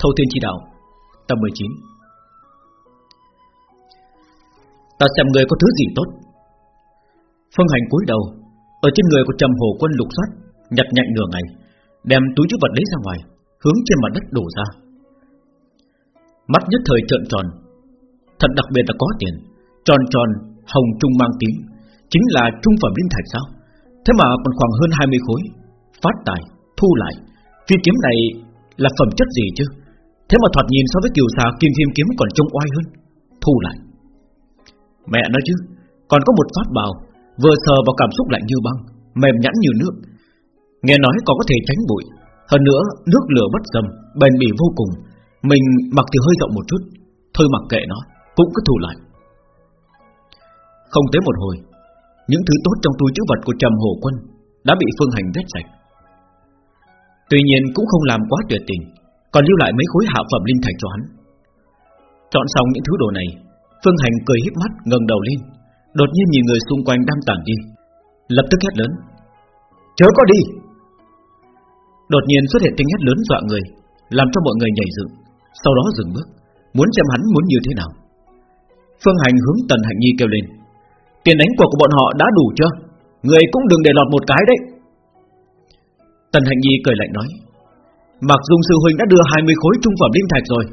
Thâu Thiên Chi Đạo Tập 19 Ta xem người có thứ gì tốt. Phương Hành cúi đầu Ở trên người của Trầm Hồ Quân lục soát Nhặt nhạnh nửa ngày Đem túi chứa vật lấy ra ngoài Hướng trên mặt đất đổ ra. Mắt nhất thời trợn tròn Thật đặc biệt là có tiền Tròn tròn, hồng trung mang tím Chính là trung phẩm linh thạch sao? Thế mà còn khoảng hơn 20 khối Phát tài, thu lại Phi kiếm này là phẩm chất gì chứ? Thế mà thoạt nhìn so với kiều xà kim thiêm kiếm còn trông oai hơn. Thu lại. Mẹ nói chứ, Còn có một pháp bào, Vừa sờ vào cảm xúc lạnh như băng, Mềm nhẵn như nước. Nghe nói còn có thể tránh bụi. Hơn nữa, nước lửa bất dầm, Bền bỉ vô cùng. Mình mặc thì hơi rộng một chút. Thôi mặc kệ nó, Cũng cứ thu lại. Không tới một hồi, Những thứ tốt trong túi chữ vật của Trầm Hồ Quân Đã bị Phương Hành vết sạch. Tuy nhiên cũng không làm quá tuyệt tình. Còn lưu lại mấy khối hạ phẩm linh thạch cho hắn. Chọn xong những thứ đồ này, Phương Hành cười híp mắt, ngẩng đầu lên. Đột nhiên nhìn người xung quanh đang tản đi, Lập tức hét lớn. Chớ có đi! Đột nhiên xuất hiện tiếng hét lớn dọa người, Làm cho mọi người nhảy dựng, Sau đó dừng bước, Muốn xem hắn muốn như thế nào. Phương Hành hướng Tần Hạnh Nhi kêu lên, Tiền đánh cuộc của bọn họ đã đủ chưa? Người cũng đừng để lọt một cái đấy. Tần Hạnh Nhi cười lạnh nói Mặc Dung Sư Huynh đã đưa 20 khối trung phẩm linh thạch rồi.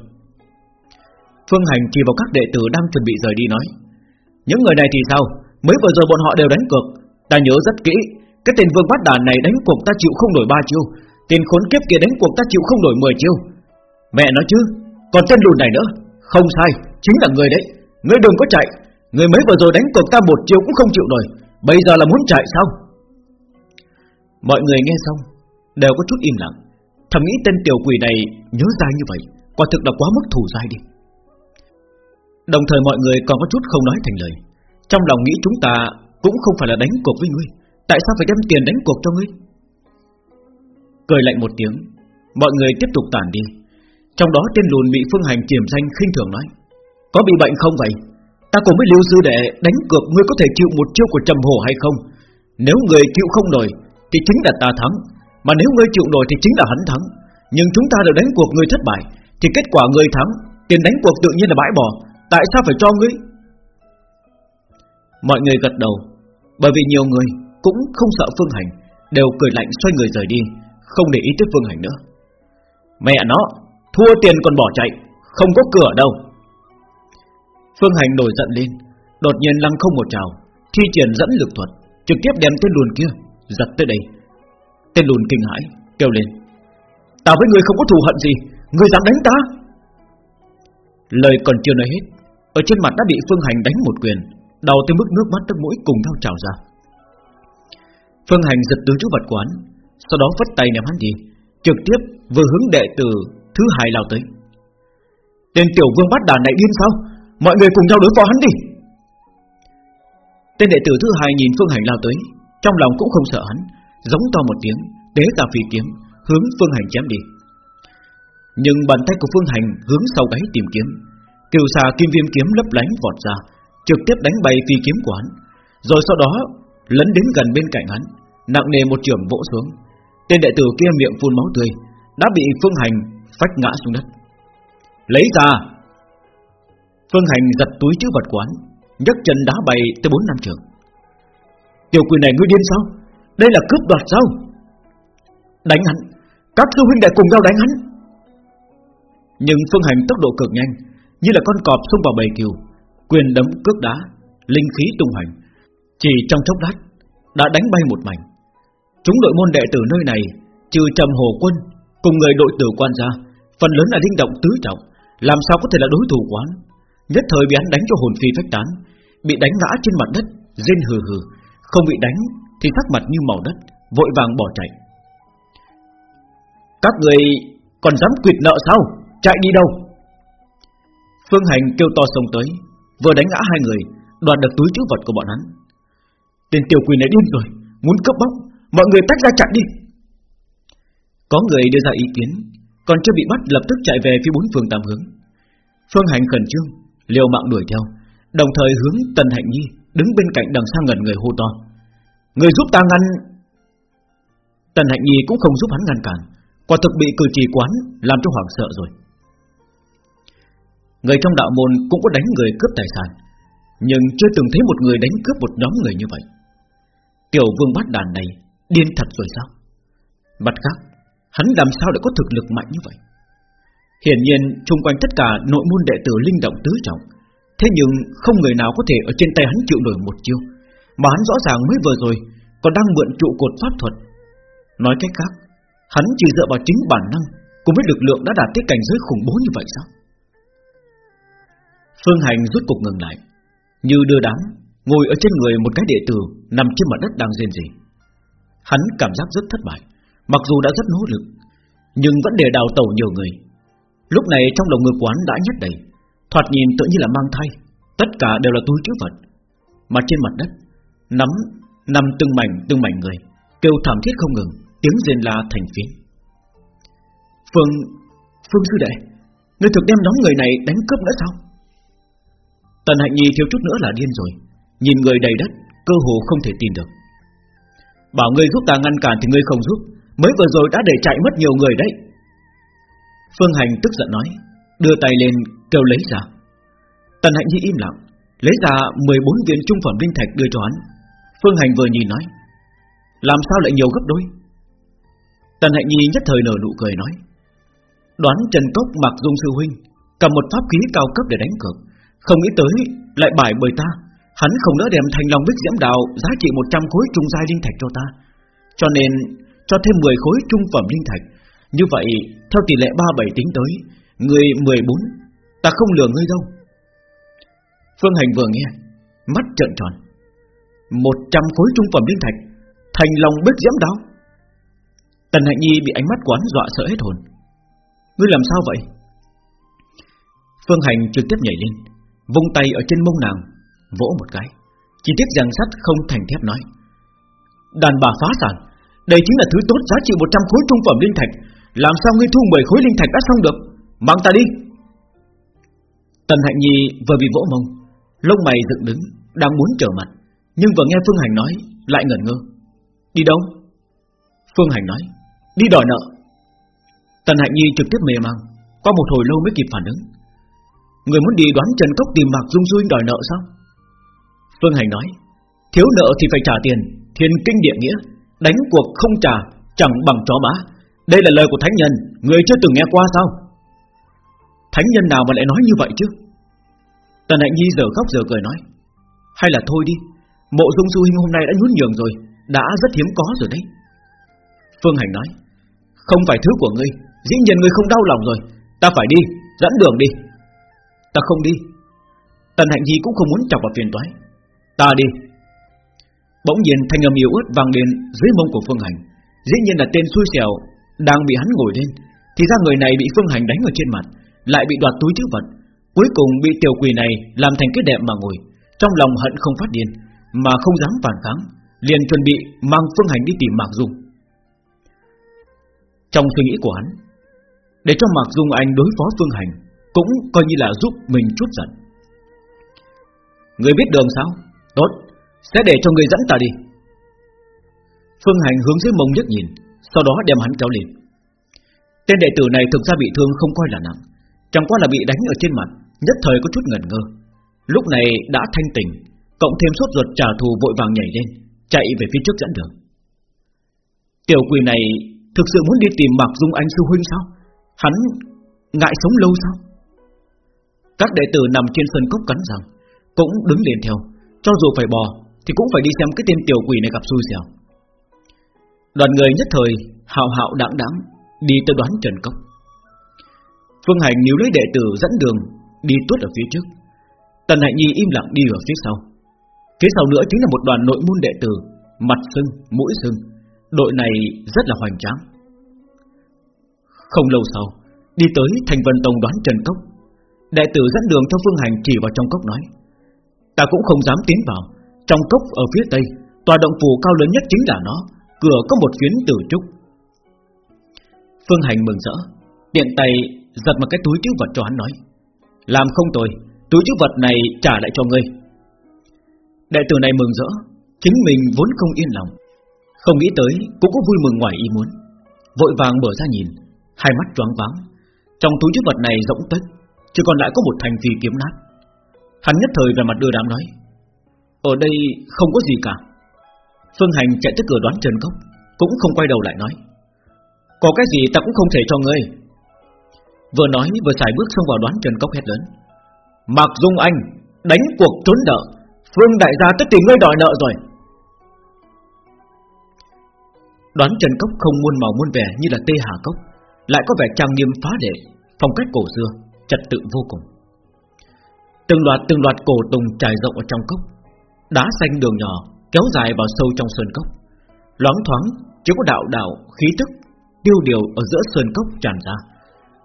Phương Hành chỉ vào các đệ tử đang chuẩn bị rời đi nói, Những người này thì sao? Mới vừa rồi bọn họ đều đánh cược. Ta nhớ rất kỹ, Cái tên vương bát đàn này đánh cuộc ta chịu không đổi ba chiêu. Tiền khốn kiếp kia đánh cuộc ta chịu không đổi 10 chiêu. Mẹ nói chứ, Còn tên lùn này nữa. Không sai, Chính là người đấy. Ngươi đừng có chạy. Người mới vừa rồi đánh cuộc ta một chiêu cũng không chịu nổi. Bây giờ là muốn chạy sao? Mọi người nghe xong, Đều có chút im lặng. Thầm nghĩ tên tiểu quỷ này nhớ ra như vậy, Quả thực là quá mức thủ dai đi. Đồng thời mọi người còn có chút không nói thành lời. Trong lòng nghĩ chúng ta Cũng không phải là đánh cuộc với ngươi, Tại sao phải đem tiền đánh cuộc cho ngươi? Cười lạnh một tiếng, Mọi người tiếp tục tản đi. Trong đó tên lùn bị phương hành kiểm danh khinh thường nói, Có bị bệnh không vậy? Ta cùng với lưu sư đệ đánh cược Ngươi có thể chịu một chiêu của trầm hồ hay không? Nếu người chịu không nổi, Thì chính là ta thắng. Mà nếu ngươi chịu nổi thì chính là hắn thắng. Nhưng chúng ta đã đánh cuộc ngươi thất bại, Thì kết quả ngươi thắng. Tiền đánh cuộc tự nhiên là bãi bỏ. Tại sao phải cho ngươi? Mọi người gật đầu, Bởi vì nhiều người cũng không sợ Phương Hành, Đều cười lạnh xoay người rời đi, Không để ý tới Phương Hành nữa. Mẹ nó, Thua tiền còn bỏ chạy, Không có cửa đâu. Phương Hành nổi giận lên, Đột nhiên lăng không một trào, Thi triển dẫn lực thuật, Trực tiếp đem tên luồn kia Giật tới đây. Tên lùn kinh hãi, Kêu lên. Ta với người không có thù hận gì Người dám đánh ta? Lời còn chưa nói hết, Ở trên mặt đã bị Phương Hành đánh một quyền Đầu tới mức nước mắt tức mũi cùng nhau trào ra. Phương Hành giật tứ chú vật quán Sau đó vất tay ném hắn đi, Trực tiếp vừa hướng đệ tử thứ hai lao tới. Tên tiểu vương bắt đàn này điên sao? Mọi người cùng nhau đối phó hắn đi. Tên đệ tử thứ hai nhìn Phương Hành lao tới, Trong lòng cũng không sợ hắn Giống to một tiếng Tế tà phi kiếm, Hướng Phương Hành chém đi. Nhưng bàn tay của Phương Hành hướng sau gáy tìm kiếm. Kiều xà kim viêm kiếm lấp lánh vọt ra, Trực tiếp đánh bay phi kiếm của hắn. Rồi sau đó, lấn đến gần bên cạnh hắn, Nặng nề một trường vỗ xuống. Tên đệ tử kia miệng phun máu tươi, Đã bị Phương Hành phách ngã xuống đất. Lấy ra! Phương Hành giật túi chữ vật quán nhấc chân đá bay tới bốn năm trường. Tiểu quỷ này ngươi điên sao? Đây là cướp đoạt sao? Đánh hắn. Các sư huynh đệ cùng nhau đánh hắn. Nhưng Phương Hành tốc độ cực nhanh, Như là con cọp xông vào bầy kiều. Quyền đấm, cước đá, Linh khí tung hành Chỉ trong chốc lát, Đã đánh bay một mảnh. Chúng đội môn đệ tử nơi này, Trừ trầm hồ quân Cùng người đội tử quan gia, Phần lớn là linh động tứ trọng, Làm sao có thể là đối thủ quán? Nhất thời bị hắn đánh cho hồn phi phách tán, Bị đánh ngã trên mặt đất, Rên hừ hừ, Không bị đánh thì sắc mặt như màu đất, Vội vàng bỏ chạy. Các người còn dám quyệt nợ sao? Chạy đi đâu? Phương Hành kêu to sông tới, Vừa đánh ngã hai người, Đoạt được túi chữ vật của bọn hắn. Tên tiểu quỷ này điên rồi, Muốn cướp bóc, Mọi người tách ra chặn đi. Có người đưa ra ý kiến, Còn chưa bị bắt lập tức chạy về phía bốn phương tam hướng. Phương Hành khẩn trương, liều mạng đuổi theo, Đồng thời hướng Tần Hạnh Nhi Đứng bên cạnh đằng xa gần người hô to. Người giúp ta ngăn. Tần Hạnh Nhi cũng không giúp hắn ngăn cản. Quả thực bị cử chỉ quán Làm cho hoảng sợ rồi. Người trong đạo môn cũng có đánh người cướp tài sản, Nhưng chưa từng thấy một người đánh cướp một nhóm người như vậy. Tiểu vương bát đàn này Điên thật rồi sao? Mặt khác, Hắn làm sao lại có thực lực mạnh như vậy? Hiển nhiên chung quanh tất cả nội môn đệ tử linh động tứ trọng, Thế nhưng không người nào có thể ở trên tay hắn chịu nổi một chiêu. Mà hắn rõ ràng mới vừa rồi Còn đang mượn trụ cột pháp thuật. Nói cách khác, Hắn chỉ dựa vào chính bản năng Cùng với lực lượng đã đạt tới cảnh giới khủng bố như vậy sao? Phương Hành rút cục ngừng lại, Như đưa đám Ngồi ở trên người một cái đệ tử Nằm trên mặt đất đang rên rỉ. Hắn cảm giác rất thất bại, Mặc dù đã rất nỗ lực, Nhưng vẫn để đào tẩu nhiều người. Lúc này trong lòng ngực quán đã nhất đầy, Thoạt nhìn tự như là mang thai, Tất cả đều là túi chứa vật, Mà trên mặt đất Nắm nằm từng mảnh từng mảnh người, Kêu thảm thiết không ngừng, Tiếng rên la thành phiến Phương Phương sư đệ Người thực đem nhóm người này đánh cướp nữa sao? Tần Hạnh Nhi thiếu chút nữa là điên rồi, Nhìn người đầy đất, Cơ hồ không thể tin được. Bảo ngươi giúp ta ngăn cản thì ngươi không giúp, Mới vừa rồi đã để chạy mất nhiều người đấy. Phương Hành tức giận nói, Đưa tay lên kêu lấy ra. Tần Hạnh Nhi im lặng, Lấy ra 14 viên trung phẩm linh thạch đưa cho hắn. Phương Hành vừa nhìn nói, Làm sao lại nhiều gấp đôi? Tần Hạnh Nhi nhất thời nở nụ cười nói, Đoán Trần Cốc mặc dung sư huynh, Cầm một pháp khí cao cấp để đánh cược, Không nghĩ tới lại bài bởi ta, Hắn không đỡ đem thành lòng bích diễm đạo Giá trị 100 khối trung giai linh thạch cho ta, Cho nên cho thêm 10 khối trung phẩm linh thạch. Như vậy, theo tỷ lệ 37 tính tới, Người 14 Ta không lừa ngươi đâu. Phương Hành vừa nghe, Mắt trợn tròn. 100 khối trung phẩm linh thạch, Thành lòng bích diễm đao Tần Hạnh Nhi bị ánh mắt quán dọa sợ hết hồn. Ngươi làm sao vậy? Phương Hành trực tiếp nhảy lên, Vung tay ở trên mông nàng, Vỗ một cái. Chỉ tiếc rằng sắt không thành thép nói. Đàn bà phá sản, Đây chính là thứ tốt giá trị 100 khối trung phẩm linh thạch. Làm sao ngươi thu 10 khối linh thạch đã xong được? Mang ta đi. Tần Hạnh Nhi vừa bị vỗ mông, Lông mày dựng đứng, Đang muốn trở mặt. Nhưng vừa nghe Phương Hành nói, Lại ngẩn ngơ. Đi đâu? Phương Hành nói, Đi đòi nợ. Tần Hạnh Nhi trực tiếp mê mang, Qua một hồi lâu mới kịp phản ứng. Người muốn đi đoán Trần Cốc tìm Mạc Dung Du đòi nợ sao? Phương Hành nói, Thiếu nợ thì phải trả tiền, Thiên kinh địa nghĩa, Đánh cuộc không trả, Chẳng bằng chó má. Đây là lời của Thánh Nhân, Người chưa từng nghe qua sao? Thánh Nhân nào mà lại nói như vậy chứ? Tần Hạnh Nhi giờ khóc giờ cười nói, Hay là thôi đi Mộ Dung Du Hinh hôm nay đã nhún nhường rồi, Đã rất hiếm có rồi đấy. Phương Hành nói, Không phải thứ của ngươi, Dĩ nhiên ngươi không đau lòng rồi, Ta phải đi, Dẫn đường đi. Ta không đi. Tần Hạnh Nhi cũng không muốn chọc vào phiền toái. Ta đi. Bỗng nhiên thanh âm yếu ớt vang lên dưới mông của Phương Hành. Dĩ nhiên là tên xui xẻo Đang bị hắn ngồi lên, Thì ra người này bị Phương Hành đánh ở trên mặt, Lại bị đoạt túi chữ vật. Cuối cùng bị tiểu quỷ này làm thành cái đệm mà ngồi, Trong lòng hận không phát điên. Mà không dám phản kháng, Liền chuẩn bị mang Phương Hành đi tìm Mạc Dung. Trong suy nghĩ của hắn, Để cho Mạc Dung Anh đối phó Phương Hành Cũng coi như là giúp mình chút giận. Người biết đường sao? Tốt, Sẽ để cho người dẫn ta đi. Phương Hành hướng dưới mông nhấc nhìn, Sau đó đem hắn kéo lên. Tên đệ tử này thực ra bị thương không coi là nặng, Chẳng qua là bị đánh ở trên mặt, Nhất thời có chút ngẩn ngơ. Lúc này đã thanh tỉnh Cộng thêm sốt ruột trả thù vội vàng nhảy lên, Chạy về phía trước dẫn đường. Tiểu quỷ này Thực sự muốn đi tìm Mạc Dung Anh sư huynh sao? Hắn ngại sống lâu sao? Các đệ tử nằm trên sân cốc cắn răng, Cũng đứng liền theo. Cho dù phải bò, Thì cũng phải đi xem cái tên tiểu quỷ này gặp xui xẻo. Đoàn người nhất thời Hào hạo đáng đáng Đi tới đoán Trần Cốc. Phương Hành níu lấy đệ tử dẫn đường, Đi tuốt ở phía trước. Tần Hạnh Nhi im lặng đi ở phía sau. Phía sau nữa chính là một đoàn nội môn đệ tử Mặt sưng, mũi sưng. Đội này rất là hoành tráng. Không lâu sau Đi tới thành vân tông đoán Trần Cốc. Đệ tử dẫn đường cho Phương Hành chỉ vào trong cốc nói Ta cũng không dám tiến vào. Trong cốc ở phía tây Tòa động phủ cao lớn nhất chính là nó Cửa có một phiến tử trúc. Phương Hành mừng rỡ Tiện tay giật một cái túi chữ vật cho hắn nói Làm không tồi Túi chữ vật này trả lại cho ngươi. Đệ tử này mừng rỡ, Chính mình vốn không yên lòng. Không nghĩ tới, cũng có vui mừng ngoài ý muốn. Vội vàng mở ra nhìn, Hai mắt choáng váng. Trong túi chữ vật này rỗng tếch Chỉ còn lại có một thành phi kiếm nát. Hắn nhất thời về mặt đưa đám nói, Ở đây không có gì cả. Phương Hành chạy tới cửa đoán Trần Cốc Cũng không quay đầu lại nói, Có cái gì ta cũng không thể cho ngươi. Vừa nói, vừa xài bước xông vào đoán Trần Cốc hét lớn, Mạc Dung Anh, Đánh cuộc trốn nợ. Phương đại gia tất tìm ngươi đòi nợ rồi. Đoán Trần Cốc không muôn màu muôn vẻ như là Tê Hà Cốc, Lại có vẻ trang nghiêm phá đệ Phong cách cổ xưa, Trật tự vô cùng. Từng loạt từng loạt cổ tùng trải rộng ở trong cốc, Đá xanh đường nhỏ Kéo dài vào sâu trong sơn cốc. Loáng thoáng, chỉ có đạo đạo, khí tức, Tiêu điều ở giữa sơn cốc tràn ra.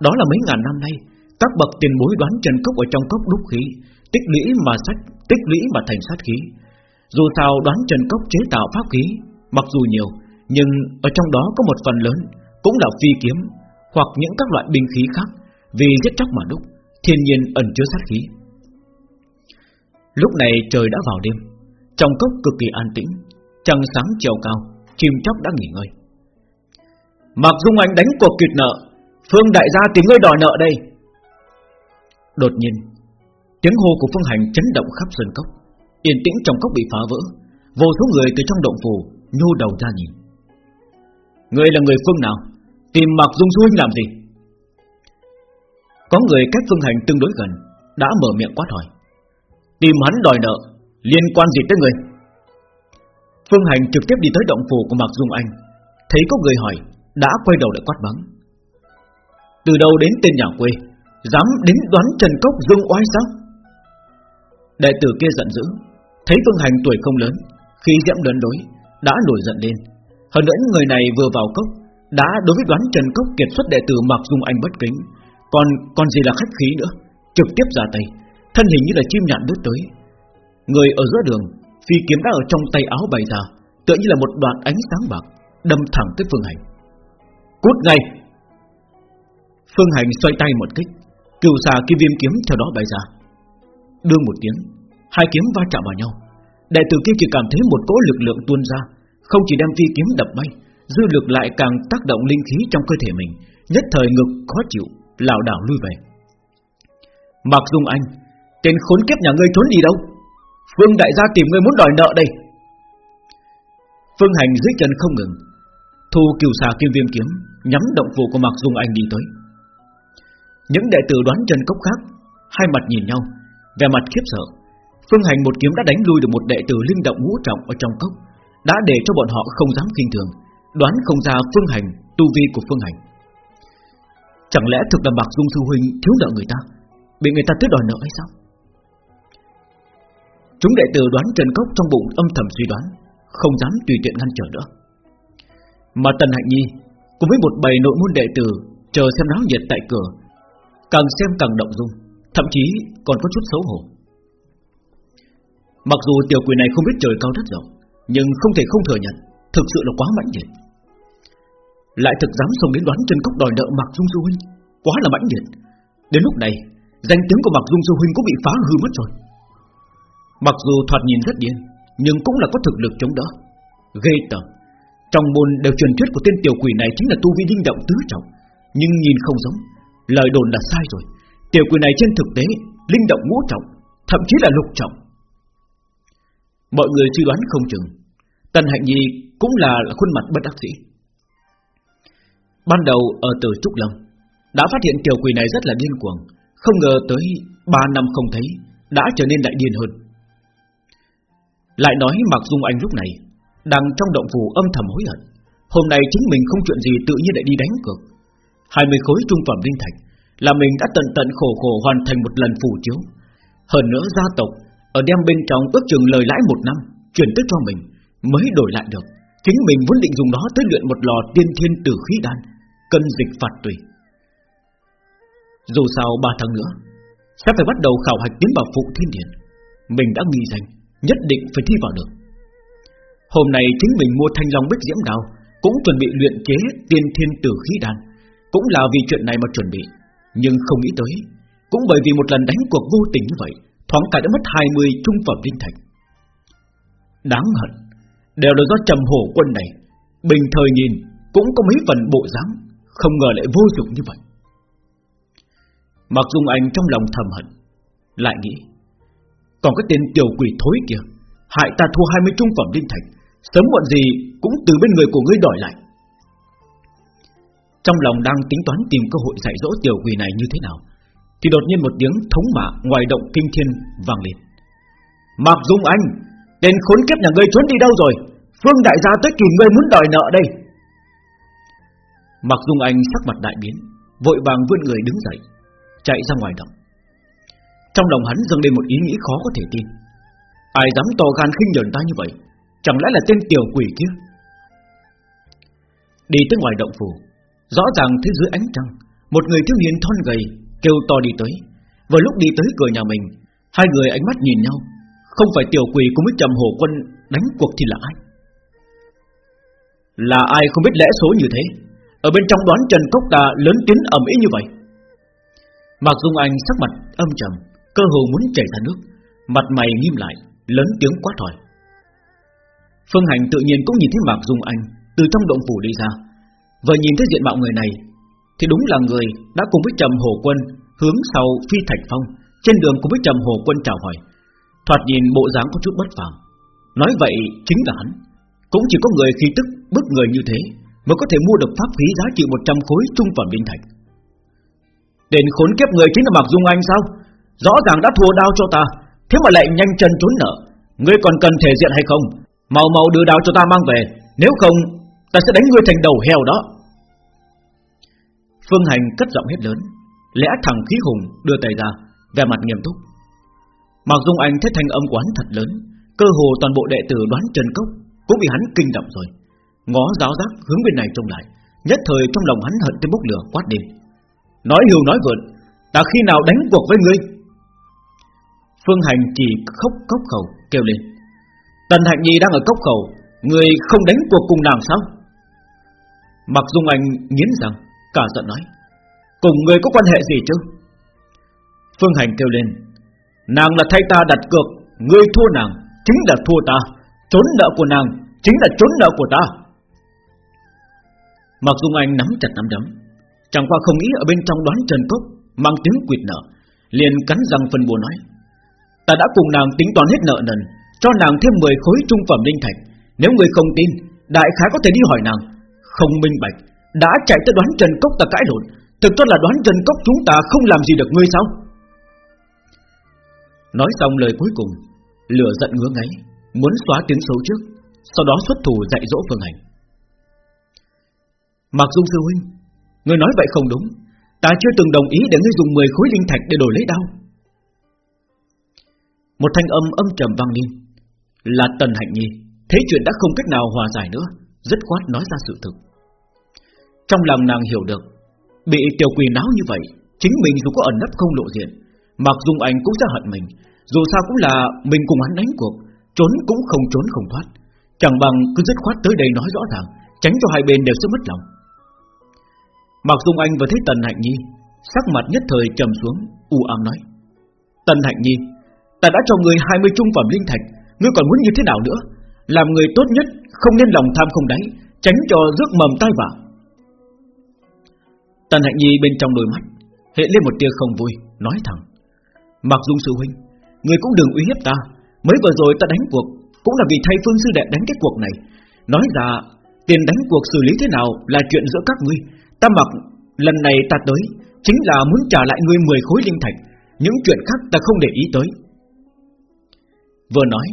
Đó là mấy ngàn năm nay, Các bậc tiền bối đoán trần cốc ở trong cốc đúc khí Tích lũy mà sách, Tích lũy mà thành sát khí. Dù sao đoán trần cốc chế tạo pháp khí, Mặc dù nhiều, Nhưng ở trong đó có một phần lớn Cũng là phi kiếm Hoặc những các loại binh khí khác Vì giết chóc mà đúc, Thiên nhiên ẩn chứa sát khí. Lúc này trời đã vào đêm, Trong cốc cực kỳ an tĩnh, Trăng sáng chiều cao, Chim chóc đã nghỉ ngơi. Mặc Dung Anh đánh cuộc kịch nợ, Phương đại gia tìm ngươi đòi nợ đây. Đột nhiên Tiếng hô của Phương Hành chấn động khắp sân cốc. Yên tĩnh trong cốc bị phá vỡ. Vô số người từ trong động phủ Nhô đầu ra nhìn. Người là người phương nào? Tìm Mạc Dung Du Huynh làm gì? Có người cách Phương Hành tương đối gần, Đã mở miệng quát hỏi. Tìm hắn đòi nợ, Liên quan gì tới người? Phương Hành trực tiếp đi tới động phủ của Mạc Dung Anh. Thấy có người hỏi, Đã quay đầu lại quát bắn Từ đâu đến tên nhà quê, Dám đến đoán Trần Cốc Dương oai sao? Đệ tử kia giận dữ, Thấy Phương Hành tuổi không lớn, Khi dẫm lớn đối, Đã nổi giận lên. Hơn nữa, người này vừa vào cốc, Đã đối với đoán Trần Cốc kiệt xuất đệ tử Mạc Dung Anh bất kính. Còn còn gì là khách khí nữa? Trực tiếp ra tay, Thân hình như là chim nhạn đứt tới. Người ở giữa đường, Phi kiếm đã ở trong tay áo bày ra, Tựa như là một đoạn ánh sáng bạc, Đâm thẳng tới Phương Hành. Cút ngay! Phương Hành xoay tay một kích Cựu xà kim viêm kiếm theo đó bay ra. Đương một tiếng, Hai kiếm va chạm vào nhau. Đại tử kia chỉ cảm thấy một cỗ lực lượng tuôn ra, Không chỉ đem phi kiếm đập bay, Dư lực lại càng tác động linh khí trong cơ thể mình, Nhất thời ngực khó chịu, lảo đảo lui về. Mạc Dung Anh, Tên khốn kiếp nhà ngươi trốn đi đâu? Phương đại gia tìm ngươi muốn đòi nợ đây. Phương Hành dưới chân không ngừng, Thu kiều xà kim viêm kiếm, Nhắm động phủ của Mạc Dung Anh đi tới. Những đệ tử đoán chân cốc khác, Hai mặt nhìn nhau về mặt khiếp sợ. Phương Hành một kiếm đã đánh lui được một đệ tử linh động ngũ trọng ở trong cốc, Đã để cho bọn họ không dám kinh thường, Đoán không ra Phương Hành, Tu vi của Phương Hành. Chẳng lẽ thực là bạc Dung Sư Huynh thiếu nợ người ta, Bị người ta tới đòi nợ hay sao? Chúng đệ tử đoán Trần Cốc trong bụng âm thầm suy đoán, Không dám tùy tiện ngăn trở nữa. Mà Tần Hạnh Nhi Cùng với một bầy nội môn đệ tử Chờ xem náo nhiệt tại cửa, Càng xem càng động dung. Thậm chí còn có chút xấu hổ. Mặc dù tiểu quỷ này không biết trời cao đất rộng, Nhưng không thể không thừa nhận, Thực sự là quá mãnh liệt. Lại thực dám xông đến đoán chân Cốc đòi nợ Mạc Dung Du Huynh, Quá là mãnh liệt. Đến lúc này, Danh tiếng của Mạc Dung Du Huynh cũng bị phá hư mất rồi. Mặc dù thoạt nhìn rất điên, Nhưng cũng là có thực lực chống đỡ. Ghê tởm, Trong môn đều truyền thuyết của tên tiểu quỷ này Chính là tu vi linh động tứ trọng, Nhưng nhìn không giống, Lời đồn là sai rồi. Tiểu quỷ này trên thực tế, Linh động ngũ trọng, Thậm chí là lục trọng. Mọi người suy đoán không chừng, Tần Hạnh Nhi cũng là khuôn mặt bất đắc dĩ. Ban đầu ở từ Trúc Lâm, Đã phát hiện tiểu quỷ này rất là điên cuồng, Không ngờ tới 3 năm không thấy, Đã trở nên đại điên hơn. Lại nói Mạc Dung Anh lúc này, Đang trong động phủ âm thầm hối hận. Hôm nay chính mình không chuyện gì tự nhiên lại đi đánh cược. 20 khối trung phẩm linh thạch là mình đã tận tận khổ khổ hoàn thành một lần phủ chiếu. Hơn nữa gia tộc Ở đem bên trong ước chừng lời lãi một năm, Chuyển tới cho mình, Mới đổi lại được. Chính mình vốn định dùng đó tới luyện một lò tiên thiên tử khí đan, Cân dịch phạt tùy. Dù sao ba tháng nữa, Sẽ phải bắt đầu khảo hạch tiến vào phụ thiên điển. Mình đã nghi danh, Nhất định phải thi vào được. Hôm nay chính mình mua thanh long bích diễm đào, Cũng chuẩn bị luyện chế tiên thiên tử khí đan. Cũng là vì chuyện này mà chuẩn bị. Nhưng không nghĩ tới, Cũng bởi vì một lần đánh cuộc vô tình như vậy, Thoáng cả đã mất 20 trung phẩm linh thạch. Đáng hận, Đều là do trầm hổ quân này, Bình thời nhìn Cũng có mấy phần bộ dáng, Không ngờ lại vô dụng như vậy. Mặc Dung Anh trong lòng thầm hận, Lại nghĩ, Còn cái tên tiểu quỷ thối kia, Hại ta thua 20 trung phẩm linh thạch, Sớm muộn gì cũng từ bên người của ngươi đòi lại. Trong lòng đang tính toán tìm cơ hội dạy dỗ tiểu quỷ này như thế nào, Thì đột nhiên một tiếng thống mạ ngoài động kinh thiên vang lên. Mạc Dung Anh, Tên khốn kiếp nhà ngươi trốn đi đâu rồi? Phương đại gia tới kỳ ngươi muốn đòi nợ đây. Mạc Dung Anh sắc mặt đại biến, Vội vàng vươn người đứng dậy, Chạy ra ngoài động. Trong lòng hắn dâng lên một ý nghĩ khó có thể tin. Ai dám to gan khinh nhường ta như vậy? Chẳng lẽ là tên tiểu quỷ kia? Đi tới ngoài động phủ Rõ ràng thế dưới ánh trăng, Một người thiếu niên thon gầy, Kêu to đi tới. Vừa lúc đi tới cửa nhà mình, Hai người ánh mắt nhìn nhau, Không phải tiểu quỷ cũng biết trầm hồ quân Đánh cuộc thì là ai? Là ai không biết lẽ số như thế? Ở bên trong đoán Trần Cốc ta lớn tiếng ẩm ý như vậy. Mạc Dung Anh sắc mặt âm trầm, Cơ hồ muốn chảy ra nước, Mặt mày nghiêm lại, Lớn tiếng quát hỏi. Phương Hành tự nhiên cũng nhìn thấy Mạc Dung Anh Từ trong động phủ đi ra Vừa nhìn thấy diện mạo người này, Thì đúng là người đã cùng với Trầm Hồ Quân Hướng sau phi thạch phong. Trên đường cùng với Trầm Hồ Quân chào hỏi, Thoạt nhìn bộ dáng có chút bất phàm. Nói vậy chính là hắn. Cũng chỉ có người khi tức bức người như thế Mới có thể mua được pháp khí giá trị 100 khối trung phẩm linh thạch. Đền khốn kiếp người chính là Mạc Dung Anh sao? Rõ ràng đã thua đao cho ta, Thế mà lại nhanh chân trốn nợ. Ngươi còn cần thể diện hay không? Mau mau đưa đao cho ta mang về, Nếu không ta sẽ đánh ngươi thành đầu heo đó. Phương Hành cất giọng hết lớn Lẽ thẳng khí hùng đưa tay ra Về mặt nghiêm túc. Mặc Dung Anh thấy thanh âm của hắn thật lớn Cơ hồ toàn bộ đệ tử đoán Trần Cốc Cũng bị hắn kinh động rồi. Ngó giáo giác hướng bên này trông lại Nhất thời trong lòng hắn hận tới bốc lửa quát đi. Nói hiểu nói vượt, Ta khi nào đánh cuộc với ngươi? Phương Hành chỉ khóc cốc khẩu kêu lên. Tần Hạnh Nhi đang ở cốc khẩu Người không đánh cuộc cùng nàng sao? Mặc Dung Anh nghiến rằng Cả giận nói, Cùng người có quan hệ gì chứ? Phương Hành kêu lên, Nàng là thay ta đặt cược Ngươi thua nàng chính là thua ta, Trốn nợ của nàng chính là trốn nợ của ta. Mặc Dung Anh nắm chặt nắm đấm, Chẳng qua không nghĩ ở bên trong đoán Trần Cốc Mang tiếng quyệt nợ, Liền cắn răng phân bùa nói, Ta đã cùng nàng tính toán hết nợ nần, Cho nàng thêm 10 khối trung phẩm linh thạch, Nếu người không tin, Đại khái có thể đi hỏi nàng. Không minh bạch. Đã chạy tới đoán Trần Cốc ta cãi lộn. Thực chất là đoán Trần Cốc chúng ta không làm gì được ngươi sao? Nói xong lời cuối cùng, Lửa giận ngứa ngáy, Muốn xóa tiếng xấu trước, Sau đó xuất thủ dạy dỗ Phương Hành. Mặc Dung Sư Huynh, Ngươi nói vậy không đúng. Ta chưa từng đồng ý để ngươi dùng 10 khối linh thạch để đổi lấy đau Một thanh âm âm trầm vang lên. Là Tần Hạnh Nhi Thấy chuyện đã không cách nào hòa giải nữa dứt khoát nói ra sự thực. Trong lòng nàng hiểu được, Bị tiểu quỷ náo như vậy, Chính mình dù có ẩn nấp không lộ diện, Mặc Dung Anh cũng sẽ hận mình, Dù sao cũng là mình cùng hắn đánh cuộc, Trốn cũng không trốn không thoát. Chẳng bằng cứ dứt khoát tới đây nói rõ ràng, Tránh cho hai bên đều sẽ mất lòng. Mặc Dung Anh vừa thấy Tần Hạnh Nhi, Sắc mặt nhất thời trầm xuống, u ám nói, Tần Hạnh Nhi, Ta đã cho người 20 trung phẩm linh thạch, Ngươi còn muốn như thế nào nữa? Làm người tốt nhất, không nên lòng tham không đáy, Tránh cho rước mầm tai vạ. Tần Hạnh Nhi bên trong đôi mắt Hiện lên một tia không vui, Nói thẳng, Mặc Dung Sư Huynh, Người cũng đừng uy hiếp ta, Mới vừa rồi ta đánh cuộc Cũng là vì thay Phương Sư Đệ đánh cái cuộc này. Nói ra, tiền đánh cuộc xử lý thế nào Là chuyện giữa các ngươi. Ta mặc, lần này ta tới Chính là muốn trả lại ngươi 10 khối linh thạch, Những chuyện khác ta không để ý tới. Vừa nói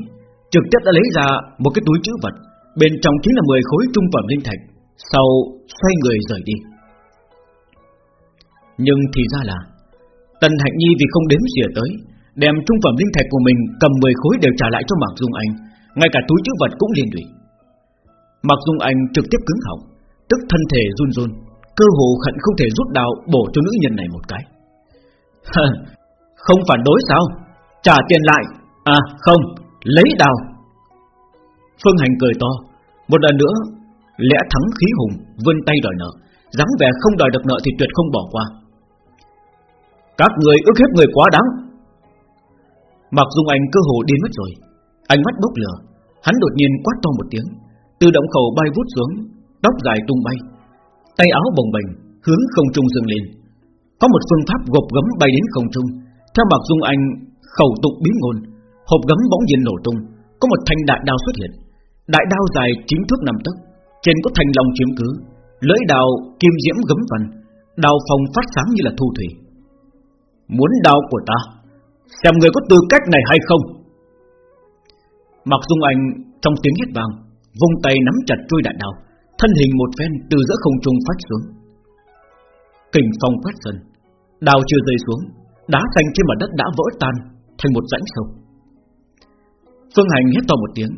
Trực tiếp đã lấy ra một cái túi chữ vật, Bên trong chính là 10 khối trung phẩm linh thạch, Sau xoay người rời đi. Nhưng thì ra là, Tần Hạnh Nhi vì không đếm xỉa tới, Đem trung phẩm linh thạch của mình Cầm 10 khối đều trả lại cho Mạc Dung Anh, Ngay cả túi chữ vật cũng liên lụy. Mạc Dung Anh trực tiếp cứng họng, Tức thân thể run run, Cơ hồ khẩn không thể rút đào bổ cho nữ nhân này một cái. Không phản đối sao? Trả tiền lại. À không. Lấy đào Phương Hành cười to. Một lần nữa, Lẽ thắng khí hùng, Vươn tay đòi nợ. Dáng vẻ không đòi được nợ thì tuyệt không bỏ qua. Các người ước hiếp người quá đáng. Mặc Dung Anh cơ hồ điên mất rồi, Ánh mắt bốc lửa, Hắn đột nhiên quát to một tiếng Từ động khẩu bay vút xuống, Tóc dài tung bay, Tay áo bồng bềnh, hướng không trung dâng lên. Có một phương pháp gộp gấm bay đến không trung, Theo Mạc Dung Anh khẩu tục biến ngôn Hộp gấm bỗng nhiên nổ tung, Có một thanh đại đao xuất hiện. Đại đao dài chính thước năm tấc, Trên có thanh long chiếm cứ, Lưỡi đào kim diễm gấm vần Đào phòng phát sáng như là thu thủy. Muốn đao của ta, Xem người có tư cách này hay không? Mặc Dung Anh trong tiếng hét vang, Vung tay nắm chặt chuôi đại đao, Thân hình một phen từ giữa không trung phát xuống. Kình phong quét dần, Đao chưa rơi xuống, Đá xanh trên mặt đất đã vỡ tan Thành một rãnh sâu. Phương Hành hét to một tiếng,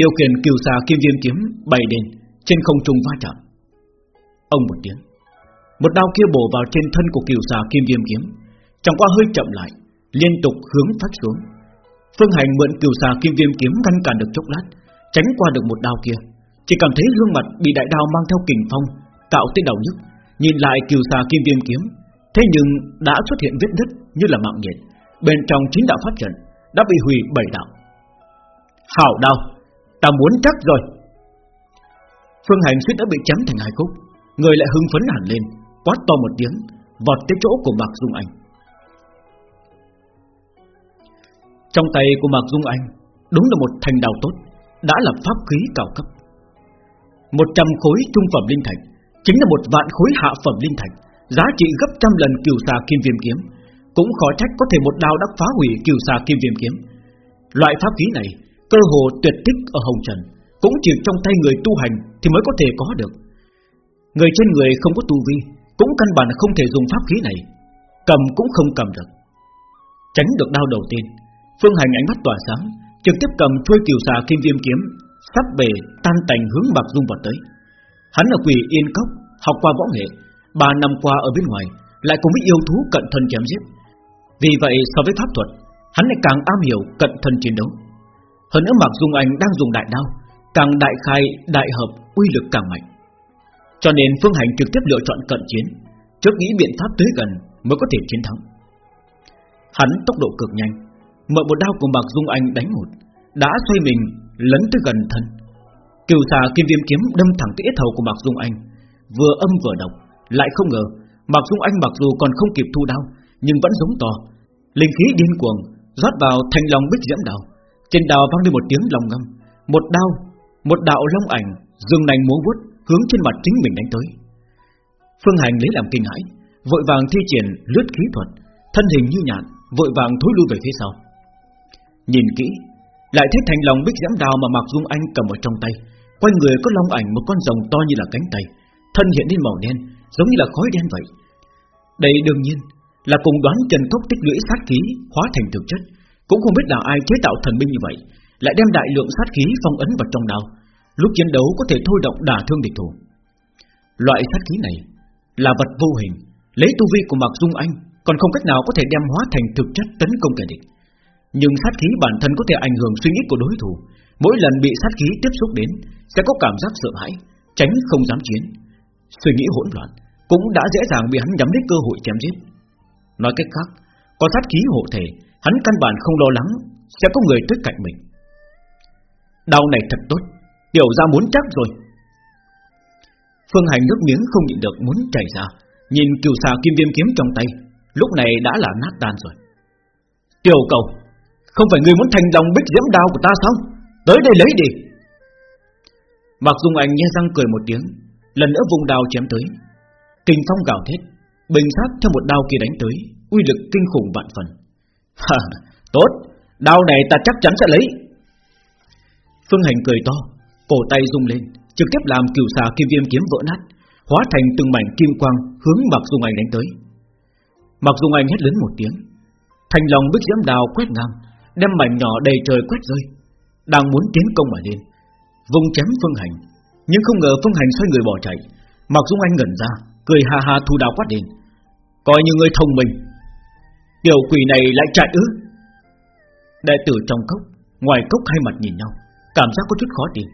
Điều khiển kiều xà kim viêm kiếm bay lên, Trên không trung va chạm. Ông một tiếng, Một đao kia bổ vào trên thân của kiều xà kim viêm kiếm, Chẳng qua hơi chậm lại, Liên tục hướng phát xuống. Phương Hành mượn kiều xà kim viêm kiếm ngăn cản được chốc lát, Tránh qua được một đao kia. Chỉ cảm thấy gương mặt bị đại đao mang theo kình phong Tạo tới đầu nhức, Nhìn lại kiều xà kim viêm kiếm. Thế nhưng đã xuất hiện vết nứt như là mạng nhện, Bên trong chín đạo pháp trận Đã bị hủy bảy đạo. Hảo đau, Ta muốn chắc rồi. Phương Hành suýt đã bị chém thành hai khúc, Người lại hưng phấn hẳn lên, Quát to một tiếng, Vọt tới chỗ của Mạc Dung Anh. Trong tay của Mạc Dung Anh, Đúng là một thành đào tốt, Đã là pháp khí cao cấp. Một trăm khối trung phẩm linh thạch, Chính là một vạn khối hạ phẩm linh thạch, Giá trị gấp trăm lần kiều xà kim viêm kiếm. Cũng khó trách có thể một đao đã phá hủy kiều xà kim viêm kiếm. Loại pháp khí này Cơ hồ tuyệt tích ở Hồng Trần, Cũng chỉ trong tay người tu hành Thì mới có thể có được. Người trên người không có tu vi, Cũng căn bản không thể dùng pháp khí này, Cầm cũng không cầm được. Tránh được đau đầu tiên, Phương Hành ánh mắt tỏa sáng, Trực tiếp cầm chuôi kiều xà kim viêm kiếm, Sắp bề tan tành hướng bạc dung vào tới. Hắn là quỷ yên cốc, Học qua võ nghệ, Ba năm qua ở bên ngoài, Lại cùng với yêu thú cận thân chém giết. Vì vậy so với pháp thuật, Hắn lại càng am hiểu cận thân chiến đấu. Hơn nữa Mạc Dung Anh đang dùng đại đao, Càng đại khai, đại hợp uy lực càng mạnh. Cho nên Phương Hành trực tiếp lựa chọn cận chiến, Trước nghĩ biện pháp tới gần Mới có thể chiến thắng. Hắn tốc độ cực nhanh, mở một đao của Mạc Dung Anh đánh một, Đã xoay mình lấn tới gần thân. Kiều xà kim viêm kiếm đâm thẳng tới ít hầu của Mạc Dung Anh, Vừa âm vừa độc, Lại không ngờ Mạc Dung Anh mặc dù còn không kịp thu đao, Nhưng vẫn giống to, Linh khí điên cuồng rót vào thanh long bích diễm đào. Trên đào vang lên một tiếng lòng ngâm, Một đao, Một đạo long ảnh dương nành múa vuốt Hướng trên mặt chính mình đánh tới. Phương Hành lấy làm kinh hãi, Vội vàng thi triển lướt khí thuật, Thân hình như nhạn, Vội vàng thối lui về phía sau. Nhìn kỹ, Lại thấy thành lòng bích giẫm đào mà Mạc Dung Anh cầm ở trong tay, Quanh người có long ảnh một con rồng to như là cánh tay, Thân hiện lên màu đen, Giống như là khói đen vậy. Đây đương nhiên là cùng đoán Trần Cốc tích lũy sát khí hóa thành thực chất. Cũng không biết là ai chế tạo thần binh như vậy, Lại đem đại lượng sát khí phong ấn vào trong đao, Lúc chiến đấu có thể thôi động đả thương địch thủ. Loại sát khí này Là vật vô hình, Lấy tu vi của Mạc Dung Anh, Còn không cách nào có thể đem hóa thành thực chất tấn công kẻ địch. Nhưng sát khí bản thân có thể ảnh hưởng suy nghĩ của đối thủ, Mỗi lần bị sát khí tiếp xúc đến, Sẽ có cảm giác sợ hãi, Tránh không dám chiến. Suy nghĩ hỗn loạn Cũng đã dễ dàng bị hắn nhắm đến cơ hội chém giết. Nói cách khác, Có sát khí hộ thể Hắn căn bản không lo lắng Sẽ có người tới cạnh mình. Đau này thật tốt, Tiểu ra muốn chắc rồi. Phương Hành nước miếng không nhịn được muốn chảy ra, Nhìn kiều xà kim viêm kiếm trong tay, Lúc này đã là nát tan rồi. Tiểu cầu, Không phải người muốn thành lòng bích diễm đao của ta sao? Tới đây lấy đi. Mặc Dung Anh nghe răng cười một tiếng, Lần nữa vùng đao chém tới. Kinh phong gào thét, Bình sát theo một đao kia đánh tới, uy lực kinh khủng vạn phần. Ha, tốt. Đao này ta chắc chắn sẽ lấy. Phương Hành cười to Cổ tay rung lên Trực tiếp làm cửu xà kim viêm kiếm vỡ nát Hóa thành từng mảnh kim quang hướng Mạc Dung Anh đánh tới. Mạc Dung Anh hét lớn một tiếng Thành lòng bích diễm đào quét ngang Đem mảnh nhỏ đầy trời quét rơi Đang muốn tiến công mà lên. Vùng chém Phương Hành Nhưng không ngờ Phương Hành xoay người bỏ chạy. Mạc Dung Anh ngẩn ra Cười ha ha thu đào quát đến Coi như người thông minh Tiểu quỷ này lại chạy ư? Đại tử trong cốc, Ngoài cốc hai mặt nhìn nhau, Cảm giác có chút khó tin.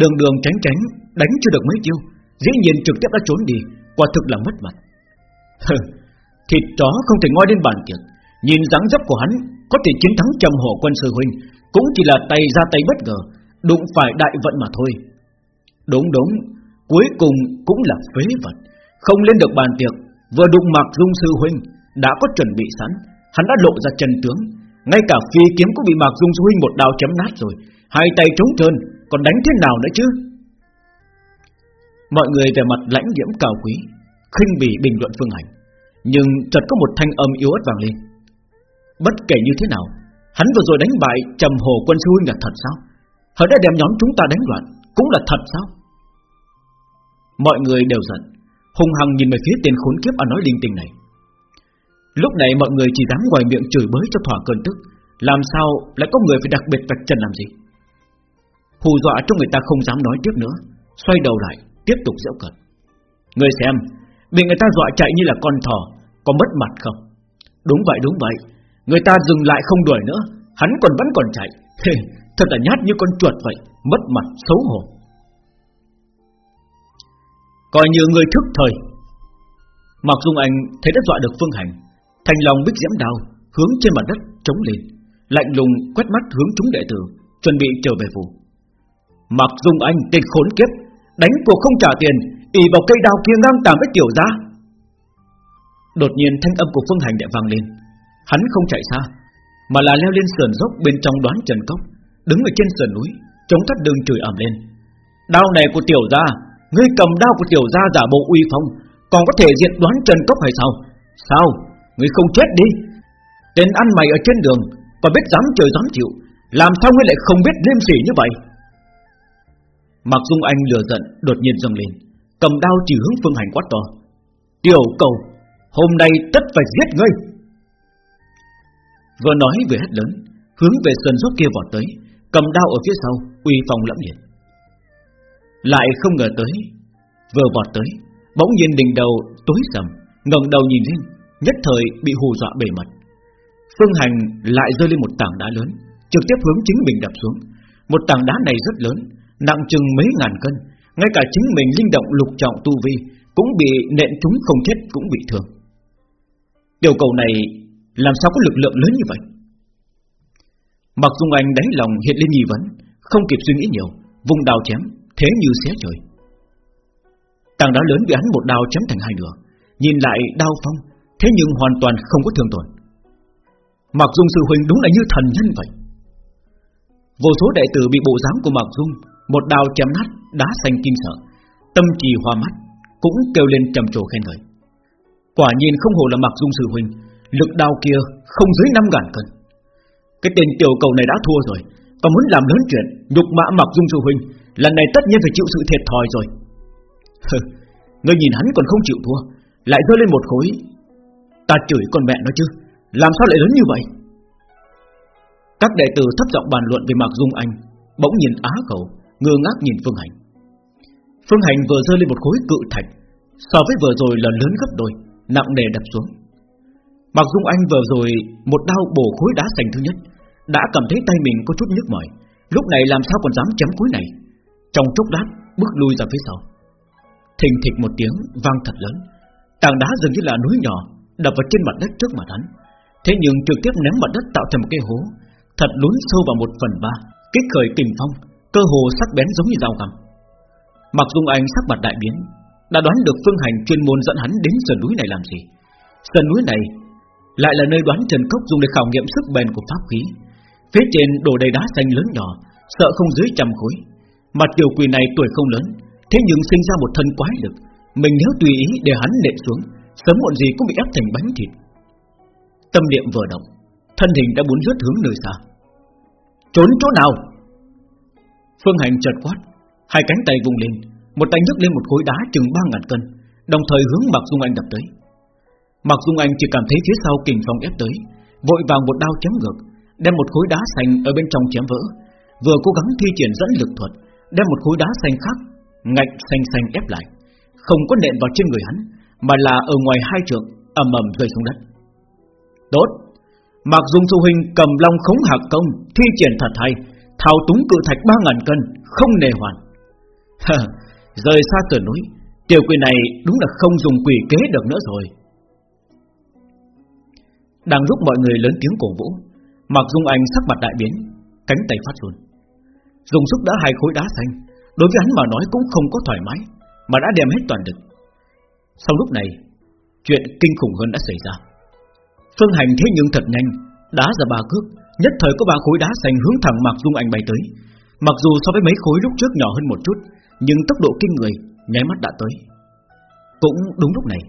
Đường đường tránh tránh, Đánh chưa được mấy chiêu, Dĩ nhiên trực tiếp đã trốn đi, Quả thực là mất mặt. Thịt chó không thể ngoi đến bàn tiệc, Nhìn dáng dấp của hắn Có thể chiến thắng trầm hộ quân sư huynh, Cũng chỉ là tay ra tay bất ngờ, Đụng phải đại vận mà thôi. Đúng đúng, Cuối cùng cũng là phế vật, Không lên được bàn tiệc, Vừa đụng mặt Dung sư huynh đã có chuẩn bị sẵn, hắn đã lộ ra chân tướng, ngay cả phi kiếm cũng bị Mạc Dung sư huynh một đao chém nát rồi, hai tay trống trơn, còn đánh thế nào nữa chứ? Mọi người về mặt lãnh diễm cao quý, khinh bỉ bình luận Phương Hành, nhưng chợt có một thanh âm yếu ớt vang lên. Bất kể như thế nào, hắn vừa rồi đánh bại Trầm Hồ Quân sư huynh là thật sao? Hắn đã đem nhóm chúng ta đánh loạn, cũng là thật sao? Mọi người đều giận, hung hăng nhìn về phía tên khốn kiếp ăn nói linh tinh này. Lúc này mọi người chỉ dám ngoài miệng chửi bới cho thỏa cơn tức, làm sao lại có người phải đặc biệt vạch trần làm gì? Hù dọa cho người ta không dám nói tiếp nữa, xoay đầu lại, tiếp tục giễu cợt. Người xem, bị người ta dọa chạy như là con thỏ, có mất mặt không? Đúng vậy, đúng vậy, người ta dừng lại không đuổi nữa, hắn còn vẫn còn chạy, thật là nhát như con chuột vậy, mất mặt xấu hổ. Coi như người thức thời Mặc dù Anh thấy đã dọa được Phương Hành Thành lòng bích diễm đao Hướng trên mặt đất chống lên, Lạnh lùng quét mắt hướng chúng đệ tử, Chuẩn bị trở về phủ. Mặc Dung Anh tên khốn kiếp, Đánh cuộc không trả tiền, ỉ vào cây đao kia ngang tàm với tiểu gia. Đột nhiên thanh âm của Phương Hành lại vang lên. Hắn không chạy xa, Mà là leo lên sườn dốc bên trong đoán trần cốc, Đứng ở trên sườn núi, Chống thắt đường chửi ẩm lên. Đao này của tiểu gia, Ngươi cầm đao của tiểu gia giả bộ uy phong, Còn có thể diện đoán Trần Cốc hay sao? Sao? Ngươi không chết đi. Tên ăn mày ở trên đường Còn biết dám trời dám chịu, Làm sao ngươi lại không biết liêm sỉ như vậy? Mặc Dung Anh lừa giận, Đột nhiên dâng lên, Cầm đao chỉ hướng phương hành quát to. Tiểu cầu, Hôm nay tất phải giết ngươi. Vừa nói vừa hét lớn, Hướng về sườn dốc kia vọt tới, Cầm đao ở phía sau, Uy phong lẫm liệt. Lại không ngờ tới, Vừa vọt tới, Bỗng nhiên đỉnh đầu tối sầm, ngẩng đầu nhìn lên Nhất thời bị hù dọa bề mặt. Phương Hành lại rơi lên một tảng đá lớn Trực tiếp hướng chính mình đập xuống. Một tảng đá này rất lớn Nặng chừng mấy ngàn cân Ngay cả chính mình linh động lục trọng tu vi Cũng bị nện trúng không chết cũng bị thương. Điều cầu này Làm sao có lực lượng lớn như vậy? Mặc Dung Anh đánh lòng hiện lên nghi vấn Không kịp suy nghĩ nhiều Vùng đào chém thế như xé trời. Tảng đá lớn bị hắn một đao chém thành hai nửa, nhìn lại đao phong, thế nhưng hoàn toàn không có thương tổn. Mạc Dung sư huynh đúng là như thần nhân vậy. Vô số đệ tử bị bộ dáng của Mạc Dung một đao chém nát, đá xanh kinh sợ, tâm trì hoa mắt, cũng kêu lên trầm trồ khen ngợi. Quả nhiên không hồ là Mạc Dung sư huynh, lực đao kia không dưới năm ngàn cân. Cái tên tiểu cầu này đã thua rồi, còn muốn làm lớn chuyện, nhục mã Mạc Dung sư huynh, Lần này tất nhiên phải chịu sự thiệt thòi rồi Ngươi nhìn hắn còn không chịu thua Lại rơi lên một khối Ta chửi con mẹ nó chứ. Làm sao lại lớn như vậy? Các đệ tử thấp giọng bàn luận về Mạc Dung Anh, Bỗng nhìn á khẩu, Ngơ ngác nhìn Phương Hành. Phương Hành vừa rơi lên một khối cự thạch, So với vừa rồi là lớn gấp đôi, Nặng nề đập xuống. Mạc Dung Anh vừa rồi Một đao bổ khối đá sành thứ nhất, Đã cảm thấy tay mình có chút nhức mỏi, Lúc này làm sao còn dám chém khối này? Trong chốc lát, bước lui ra phía sau. Thình thịch một tiếng, vang thật lớn. Tảng đá dường như là núi nhỏ Đập vào trên mặt đất trước mặt hắn. Thế nhưng trực tiếp ném mặt đất tạo thành một cái hố, Thật lún sâu vào một phần ba, Kích khởi kình phong, Cơ hồ sắc bén giống như dao găm. Mặc dung anh sắc mặt đại biến, Đã đoán được phương hành chuyên môn dẫn hắn đến sườn núi này làm gì. Sườn núi này Lại là nơi đoán Trần Cốc dùng để khảo nghiệm sức bền của pháp khí. Phía trên đổ đầy đá xanh lớn nhỏ, Sợ không dưới trăm khối. Mặt tiểu quỷ này tuổi không lớn, Thế nhưng sinh ra một thân quái lực, Mình nếu tùy ý để hắn nện xuống Sớm muộn gì cũng bị ép thành bánh thịt. Tâm niệm vừa động Thân hình đã muốn rớt hướng nơi xa. Trốn chỗ nào? Phương hành chợt quát Hai cánh tay vùng lên Một tay nhấc lên một khối đá chừng ba ngàn cân Đồng thời hướng Mạc Dung Anh đập tới. Mạc Dung Anh chỉ cảm thấy phía sau kình phong ép tới Vội vàng một đao chém ngược Đem một khối đá xanh ở bên trong chém vỡ Vừa cố gắng thi triển dẫn lực thuật đem một khối đá xanh khác ngạnh xanh xanh ép lại, không có nện vào trên người hắn, mà là ở ngoài hai trường ầm ầm rơi xuống đất. Tốt, Mạc Dung thu huynh cầm long khống hạc công, thi triển thật hay, thao túng cự thạch ba ngàn cân, không nề hoàn. rời xa cửa núi, tiểu quỷ này đúng là không dùng quỷ kế được nữa rồi. Đang lúc mọi người lớn tiếng cổ vũ, Mạc Dung Anh sắc mặt đại biến, cánh tay phát run. Dùng sức đã hai khối đá xanh Đối với hắn mà nói cũng không có thoải mái Mà đã đem hết toàn lực sau lúc này, Chuyện kinh khủng hơn đã xảy ra. Phương Hành thế nhưng thật nhanh, Đá ra ba cước, Nhất thời có ba khối đá xanh hướng thẳng Mạc Dung Anh bay tới. Mặc dù so với mấy khối lúc trước nhỏ hơn một chút, Nhưng tốc độ kinh người, Nháy mắt đã tới. Cũng đúng lúc này,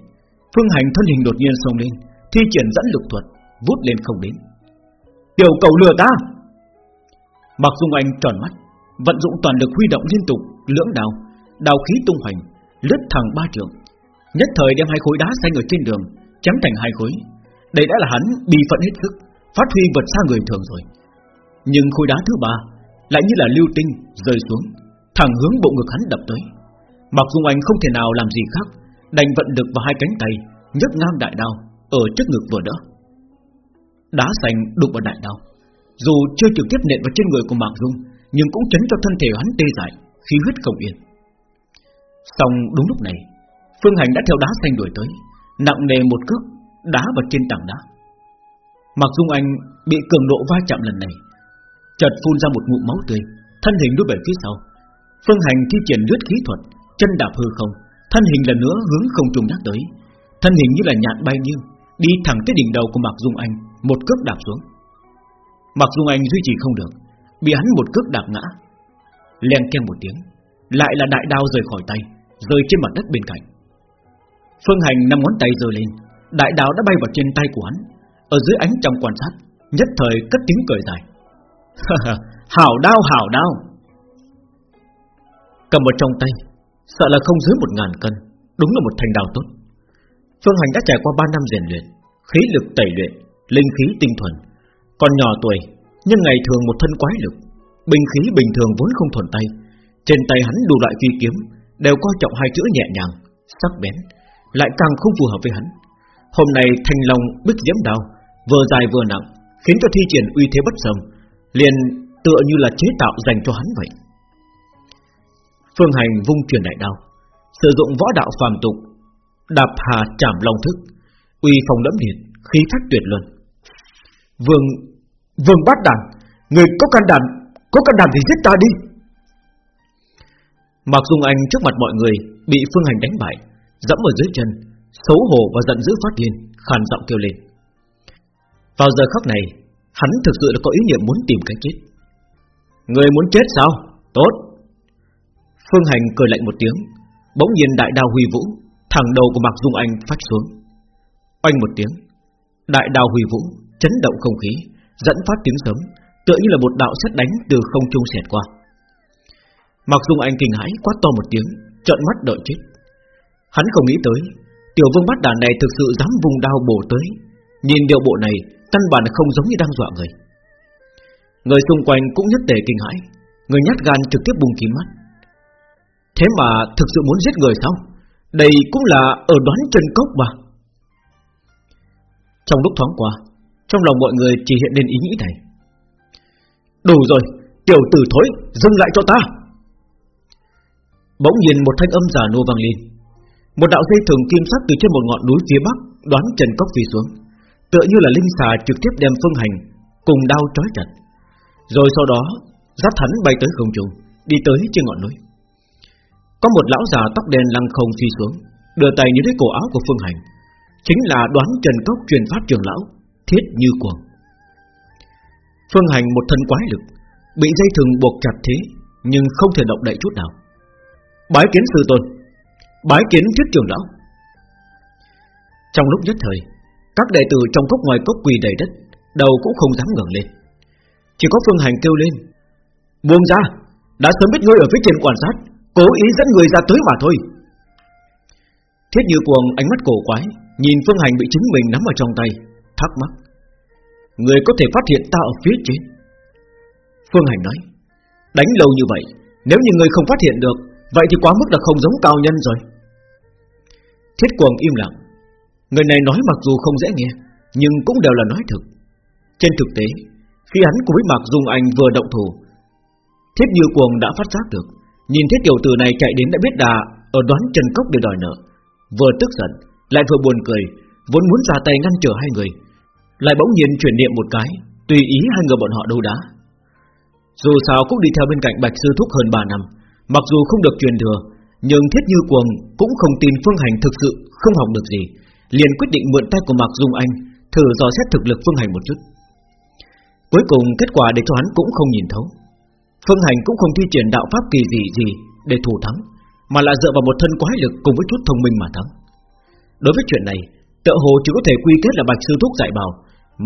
Phương Hành thân hình đột nhiên xông lên, Thi triển dẫn lực thuật, Vút lên không đến. Tiểu cầu lừa ta! Mạc Dung Anh tròn mắt, Vận dụng toàn lực huy động liên tục, Lưỡng đào Đào khí tung hoành, Lướt thẳng ba trường Nhất thời đem hai khối đá xanh ở trên đường, Chém thành hai khối. Đây đã là hắn bị phận hết sức, Phát huy vượt xa người thường rồi. Nhưng khối đá thứ ba Lại như là lưu tinh rơi xuống, Thẳng hướng bộ ngực hắn đập tới. Mặc Dung Anh không thể nào làm gì khác, Đành vận được vào hai cánh tay, nhấc ngang đại đao Ở trước ngực vừa đỡ. Đá xanh đục vào đại đao. Dù chưa trực tiếp nện vào trên người của Mạc Dung, Nhưng cũng chấn cho thân thể hắn tê dại, Khí huyết không yên. Xong, đúng lúc này Phương Hành đã theo đá xanh đuổi tới, Nặng nề một cước, Đá vào trên tảng đá. Mặc Dung Anh bị cường độ va chạm lần này, Chợt phun ra một ngụm máu tươi, Thân hình đuôi về phía sau. Phương Hành thi triển lướt khí thuật, Chân đạp hư không, Thân hình lần nữa hướng không trùng nhắc tới. Thân hình như là nhạn bay nghiêng, Đi thẳng tới đỉnh đầu của Mạc Dung Anh, Một cước đạp xuống. Mạc Dung Anh duy trì không được, Bị hắn một cước đạp ngã. Len keng một tiếng, Lại là đại đao rời khỏi tay, Rơi trên mặt đất bên cạnh. Phương Hành năm ngón tay giơ lên. Đại đào đã bay vào trên tay của hắn. Ở dưới ánh trong quan sát, Nhất thời cất tiếng cười dài. Hảo đao hảo đao. Cầm ở trong tay, Sợ là không dưới một ngàn cân, Đúng là một thành đào tốt. Phương Hành đã trải qua 3 năm rèn luyện, Khí lực tẩy luyện, Linh khí tinh thuần. Còn nhỏ tuổi, Nhưng ngày thường một thân quái lực, Bình khí bình thường vốn không thuần tay. Trên tay hắn đủ loại phi kiếm, Đều coi trọng hai chữ nhẹ nhàng, Sắc bén. Lại càng không phù hợp với hắn. Hôm nay thanh long bích diễm đao, Vừa dài vừa nặng, Khiến cho thi triển uy thế bất sầm, Liền tựa như là chế tạo dành cho hắn vậy. Phương hành vung truyền đại đao, Sử dụng võ đạo phàm tục, Đạp hà chạm long thức, Uy phong lẫm liệt Khí phách tuyệt luân. Vương Vương bát đàn, Người có can đảm, Có can đảm thì giết ta đi. Mặc Dung Anh trước mặt mọi người Bị Phương Hành đánh bại Dẫm ở dưới chân Xấu hổ và giận dữ phát điên Khàn giọng kêu lên. Vào giờ khắc này Hắn thực sự là có ý niệm muốn tìm cái chết. Người muốn chết sao? Tốt. Phương Hành cười lạnh một tiếng Bỗng nhiên đại đao huy vũ Thẳng đầu của Mạc Dung Anh phát xuống. Oanh một tiếng Đại đao huy vũ Chấn động không khí Dẫn phát tiếng sấm Tựa như là một đạo xét đánh từ không trung xẹt qua. Mạc Dung Anh kinh hãi quát to một tiếng Trợn mắt đợi chết Hắn không nghĩ tới, Tiểu vương bắt đàn này thực sự dám vùng đao bổ tới. Nhìn điệu bộ này, Căn bản không giống như đang dọa người. Người xung quanh cũng nhất tề kinh hãi, Người nhát gan trực tiếp bùng kín mắt. Thế mà thực sự muốn giết người sao? Đây cũng là ở đoán chân cốc mà. Trong lúc thoáng qua, Trong lòng mọi người chỉ hiện lên ý nghĩ này. Đủ rồi, Tiểu tử thối, dừng lại cho ta. Bỗng nhiên một thanh âm giả nô vang lên. Một đạo dây thường kim sắc từ trên một ngọn núi phía bắc, Đoán Trần Cốc phi xuống. Tựa như là linh xà trực tiếp đem phương hành Cùng đao trói chặt. Rồi sau đó Giáp hắn bay tới không trung, Đi tới trên ngọn núi. Có một lão già tóc đen lăng không phi xuống, Đưa tay như lấy cổ áo của phương hành. Chính là đoán Trần Cốc truyền pháp trường lão, Thiết như cuồng. Phương hành một thân quái lực, Bị dây thừng buộc chặt thế, Nhưng không thể động đậy chút nào. Bái kiến sư tôn. Bái kiến thiết trường lão Trong lúc nhất thời, Các đệ tử trong cốc ngoài cốc quỳ đầy đất, Đầu cũng không dám ngẩng lên. Chỉ có phương hành kêu lên, Buông ra, Đã sớm biết ngươi ở phía trên quan sát, Cố ý dẫn người ra tới mà thôi. Thiết như cuồng ánh mắt cổ quái, Nhìn phương hành bị chính mình nắm ở trong tay, Thắc mắc Người có thể phát hiện ta ở phía trên? Phương Hành nói, Đánh lâu như vậy, Nếu như người không phát hiện được, Vậy thì quá mức là không giống cao nhân rồi. Thiết quần im lặng. Người này nói mặc dù không dễ nghe, Nhưng cũng đều là nói thực. Trên thực tế, Khi hắn cùng với Mạc Dung Anh vừa động thủ, Thiết như quần đã phát giác được. Nhìn thấy tiểu tử này chạy đến đã biết đà, Ở đoán Trần Cốc để đòi nợ. Vừa tức giận, Lại vừa buồn cười, Vốn muốn ra tay ngăn trở hai người. Lại bỗng nhiên chuyển niệm một cái, Tùy ý hai người bọn họ đâu đá. Dù sao cũng đi theo bên cạnh Bạch Sư Thúc hơn 3 năm, Mặc dù không được truyền thừa nhưng Thiết Như Cuồng cũng không tin Phương Hành thực sự không học được gì liền quyết định mượn tay của Mạc Dung Anh thử dò xét thực lực Phương Hành một chút. Cuối cùng kết quả để cho hắn cũng không nhìn thấu. Phương Hành cũng không thi triển đạo pháp kỳ gì gì để thủ thắng, mà là dựa vào một thân quái lực cùng với chút thông minh mà thắng. Đối với chuyện này, tựa hồ chỉ có thể quy kết là Bạch sư thúc dạy bảo,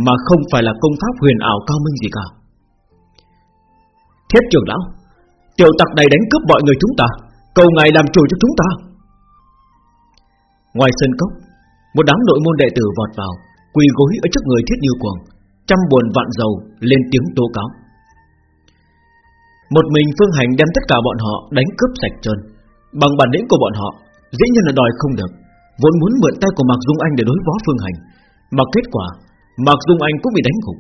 mà không phải là công pháp huyền ảo cao minh gì cả. Thiết trưởng lão, tiểu tặc này đánh cướp mọi người chúng ta, cầu ngài làm chủ cho chúng ta. Ngoài sân cốc, một đám nội môn đệ tử vọt vào, quỳ gối ở trước người Thiết Như Cuồng, trăm buồn vạn dầu lên tiếng tố cáo. Một mình Phương Hành đem tất cả bọn họ đánh cướp sạch trơn, bằng bản lĩnh của bọn họ, dĩ nhiên là đòi không được, vốn muốn mượn tay của Mạc Dung Anh để đối phó Phương Hành, mà kết quả Mạc Dung Anh cũng bị đánh gục.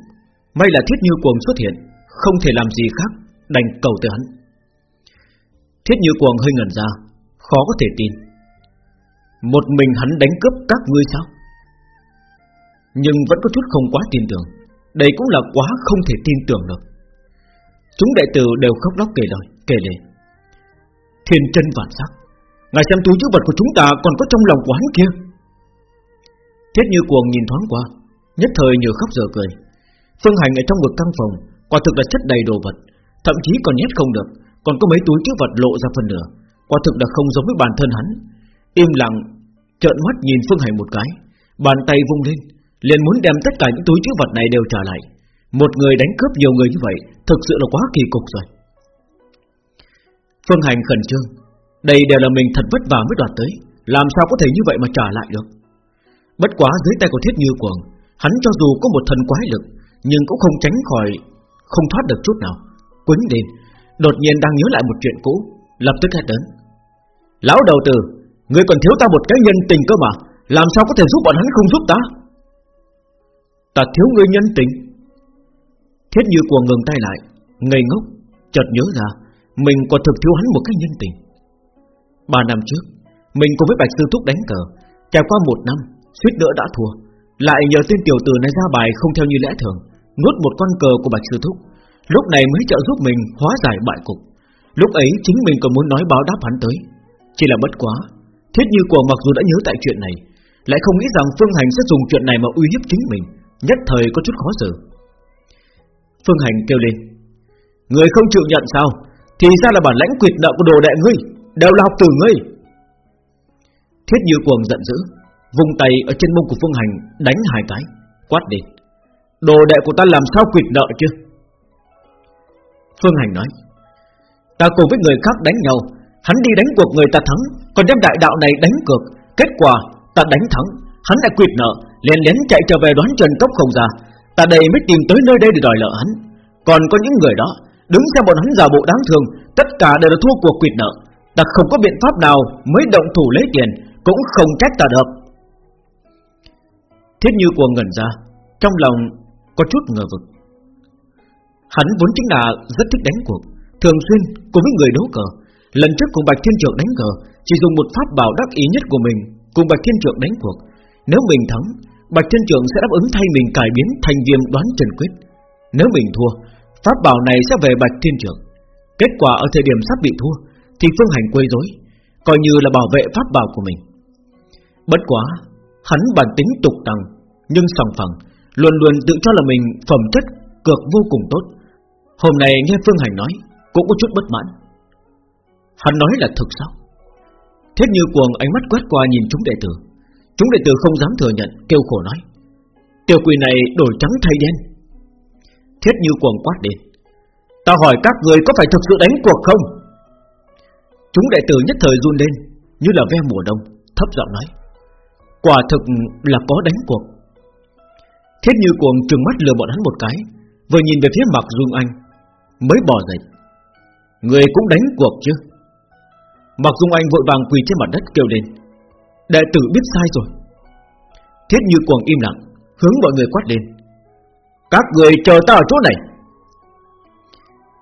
May là Thiết Như Cuồng xuất hiện, không thể làm gì khác, đành cầu tới hắn. Thiết Như Cuồng hơi ngẩn ra, khó có thể tin. Một mình hắn đánh cướp các ngươi sao? Nhưng vẫn có chút không quá tin tưởng. Đây cũng là quá không thể tin tưởng được. Chúng đệ tử đều khóc lóc kể lời Kể lệ Thiên chân vạn sắc Ngài xem túi chữ vật của chúng ta còn có trong lòng của hắn kia. Thiết như cuồng nhìn thoáng qua Nhất thời như khóc giờ cười. Phương hành ở trong vực căn phòng Quả thực là chất đầy đồ vật Thậm chí còn nhét không được. Còn có mấy túi chứa vật lộ ra phần nửa Quả thực là không giống với bản thân hắn Im lặng trợn mắt nhìn Phương Hành một cái Bàn tay vung lên liền muốn đem tất cả những túi chứa vật này đều trả lại. Một người đánh cướp nhiều người như vậy, thực sự là quá kỳ cục rồi. Phương Hành khẩn trương, đây đều là mình thật vất vả mới đoạt tới, làm sao có thể như vậy mà trả lại được? Bất quá dưới tay của Thiết Như Cuồng, hắn cho dù có một thần quái lực, nhưng cũng không tránh khỏi, không thoát được chút nào. Quấn lên, đột nhiên đang nhớ lại một chuyện cũ, lập tức hét lớn: "Lão đầu tử, ngươi còn thiếu ta một cái nhân tình cơ mà, làm sao có thể giúp bọn hắn không giúp ta?" Ta thiếu ngươi nhân tình. Thiết như cuồng ngừng tay lại Ngây ngốc Chợt nhớ ra Mình còn thực thiếu hắn một cái nhân tình. Ba năm trước Mình cùng với Bạch Sư Thúc đánh cờ Trải qua một năm Suýt nữa đã thua. Lại nhờ tên tiểu tử này ra bài không theo như lẽ thường Nuốt một con cờ của Bạch Sư Thúc. Lúc này mới trợ giúp mình hóa giải bại cục. Lúc ấy chính mình còn muốn nói báo đáp hắn tới. Chỉ là bất quá. Thiết như của mặc dù đã nhớ tại chuyện này, Lại không nghĩ rằng Phương Hành sẽ dùng chuyện này mà uy hiếp chính mình, Nhất thời có chút khó xử. Phương Hành kêu lên, Người không chịu nhận sao? Thì ra là bản lãnh quyệt nợ của đồ đệ ngươi, Đều là học từ ngươi. Thiết như cuồng giận dữ Vùng tay ở trên mông của Phương Hành, Đánh hai cái, Quát đi Đồ đệ của ta làm sao quyệt nợ chứ? Phương Hành nói, Ta cùng với người khác đánh nhau, Hắn đi đánh cuộc người ta thắng, Còn đem đại đạo này đánh cược, Kết quả ta đánh thắng, Hắn đã quyệt nợ, liền lén chạy trở về đoán Trần Cốc không ra, Ta đây mới tìm tới nơi đây để đòi nợ hắn. Còn có những người đó, Đứng xem bọn hắn giả bộ đáng thương, Tất cả đều là thua cuộc quyệt nợ, Ta không có biện pháp nào mới động thủ lấy tiền, Cũng không trách ta được. Thiết như cuồng ngẩn ra, Trong lòng có chút ngờ vực. Hắn vốn chính là rất thích đánh cuộc Thường xuyên cùng với người đấu cờ Lần trước cùng Bạch Thiên Trượng đánh cờ Chỉ dùng một pháp bảo đắc ý nhất của mình Cùng Bạch Thiên Trượng đánh cuộc Nếu mình thắng Bạch thiên Trưởng sẽ đáp ứng thay mình cải biến thành viêm đoán trần quyết. Nếu mình thua, pháp bảo này sẽ về Bạch Thiên Trưởng. Kết quả ở thời điểm sắp bị thua, thì Phương Hành quấy rối, coi như là bảo vệ pháp bảo của mình. Bất quá, hắn bản tính tục tăng, nhưng sòng phẳng, luôn luôn tự cho là mình phẩm chất cược vô cùng tốt. Hôm nay nghe Phương Hành nói, cũng có chút bất mãn. Hắn nói là thực sao? Thế như cuồng ánh mắt quét qua nhìn chúng đệ tử Chúng đệ tử không dám thừa nhận Kêu khổ nói. Tiểu quỷ này đổi trắng thay đen. Thiết như cuồng quát đi Ta hỏi các người có phải thực sự đánh cuộc không? Chúng đệ tử nhất thời run lên Như là ve mùa đông Thấp giọng nói. Quả thực là có đánh cuộc. Thiết như cuồng trừng mắt lừa bọn hắn một cái Vừa nhìn về phía mặt Dung Anh Mới bỏ dậy. Người cũng đánh cuộc chứ. Mặc Dung Anh vội vàng quỳ trên mặt đất kêu lên. Đệ tử biết sai rồi. Thiết như cuồng im lặng, Hướng mọi người quát lên. Các người chờ ta ở chỗ này.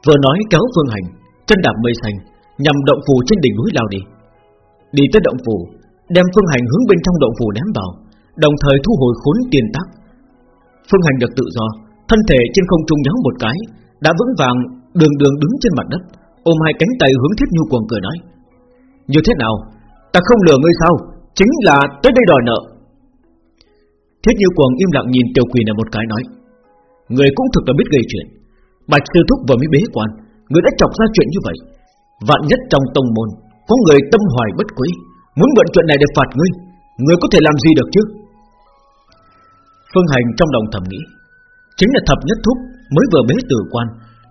Vừa nói kéo phương hành, Chân đạp mây xanh, Nhằm động phù trên đỉnh núi lao đi. Đi tới động phù Đem phương hành hướng bên trong động phù ném vào, Đồng thời thu hồi khốn tiền tác Phương hành được tự do, Thân thể trên không trung nháo một cái đã vững vàng, đường đường đứng trên mặt đất, Ôm hai cánh tay hướng thiết nhu cuồng cười nói, Như thế nào? Ta không lừa ngươi sao? Chính là tới đây đòi nợ. Thiết như Quần im lặng nhìn tiểu quỳ này một cái nói, Người cũng thực là biết gây chuyện. Bạch sư thúc vừa mới bế quan, Người đã chọc ra chuyện như vậy. Vạn nhất trong tông môn Có người tâm hoài bất quý Muốn mượn chuyện này để phạt ngươi, Người có thể làm gì được chứ? Phương Hành trong lòng thầm nghĩ, Chính là thập nhất thúc mới vừa bế tử quan,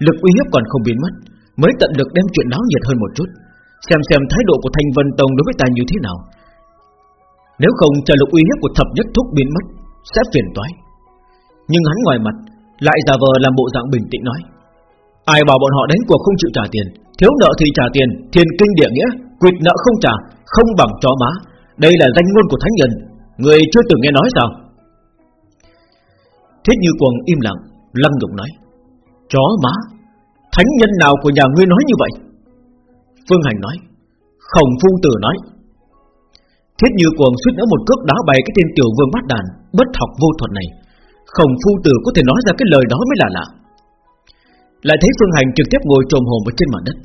Lực uy hiếp còn không biến mất, Mới tận lực đem chuyện náo nhiệt hơn một chút, Xem xem thái độ của Thanh Vân Tông đối với ta như thế nào. Nếu không chờ lực uy hiếp của thập nhất thúc biến mất, Sẽ phiền toái. Nhưng hắn ngoài mặt, Lại giả vờ làm bộ dạng bình tĩnh nói, Ai bảo bọn họ đánh cuộc không chịu trả tiền? Thiếu nợ thì trả tiền thiên kinh địa nghĩa Quyệt nợ không trả, Không bằng chó má. Đây là danh ngôn của thánh nhân, Người chưa từng nghe nói sao? Thiết như quần im lặng Lăng Dục nói, Chó má, Thánh nhân nào của nhà ngươi nói như vậy? Phương Hành nói, Khổng phu tử nói, Thiết như cuồng suýt nữa một cước đá bay cái tên tiểu vương bát đàn Bất học vô thuật này, Khổng phu tử có thể nói ra cái lời đó mới là lạ. Lại thấy Phương Hành trực tiếp ngồi trồm hồn ở trên mặt đất,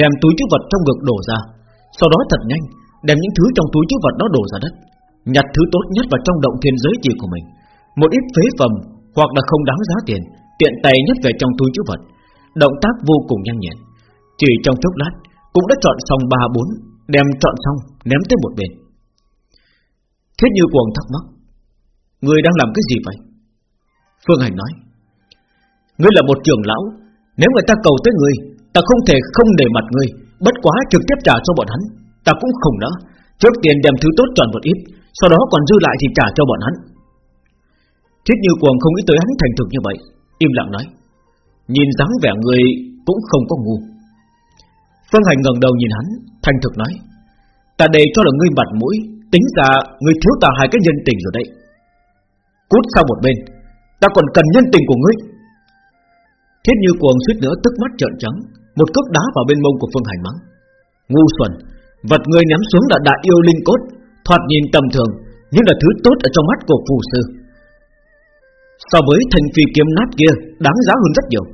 Đem túi chứa vật trong ngực đổ ra, Sau đó thật nhanh, Đem những thứ trong túi chứa vật đó đổ ra đất, Nhặt thứ tốt nhất vào trong động thiên giới gì của mình, Một ít phế phẩm hoặc là không đáng giá tiền, Tiện tay nhất về trong túi chứa vật. Động tác vô cùng nhanh nhẹn. Chỉ trong chốc lát, Cũng đã chọn xong ba, bốn, Đem chọn xong, ném tới một bên. Thiết như cuồng thắc mắc, Người đang làm cái gì vậy? Phương Hành nói, Ngươi là một trưởng lão, Nếu người ta cầu tới ngươi, Ta không thể không để mặt ngươi, Bất quá trực tiếp trả cho bọn hắn, Ta cũng không nỡ. Trước tiền đem thứ tốt chọn một ít, Sau đó còn dư lại thì trả cho bọn hắn. Thiết như cuồng không nghĩ tới hắn thành thực như vậy. Im lặng nói. Nhìn dáng vẻ người cũng không có ngu. Phương Hành ngẩng đầu nhìn hắn, Thành thực nói. Ta đây cho là ngươi mặt mũi, Tính ra ngươi thiếu ta hai cái nhân tình rồi đấy. Cút sang một bên, Ta còn cần nhân tình của ngươi. Thiết như cuồng suýt nữa tức mắt trợn trắng, Một cước đá vào bên mông của Phương Hành mắng. Ngu xuẩn, Vật ngươi ném xuống là đại yêu linh cốt, Thoạt nhìn tầm thường, Nhưng là thứ tốt ở trong mắt của phù sư. So với thành phi kiếm nát kia, Đáng giá hơn rất nhiều.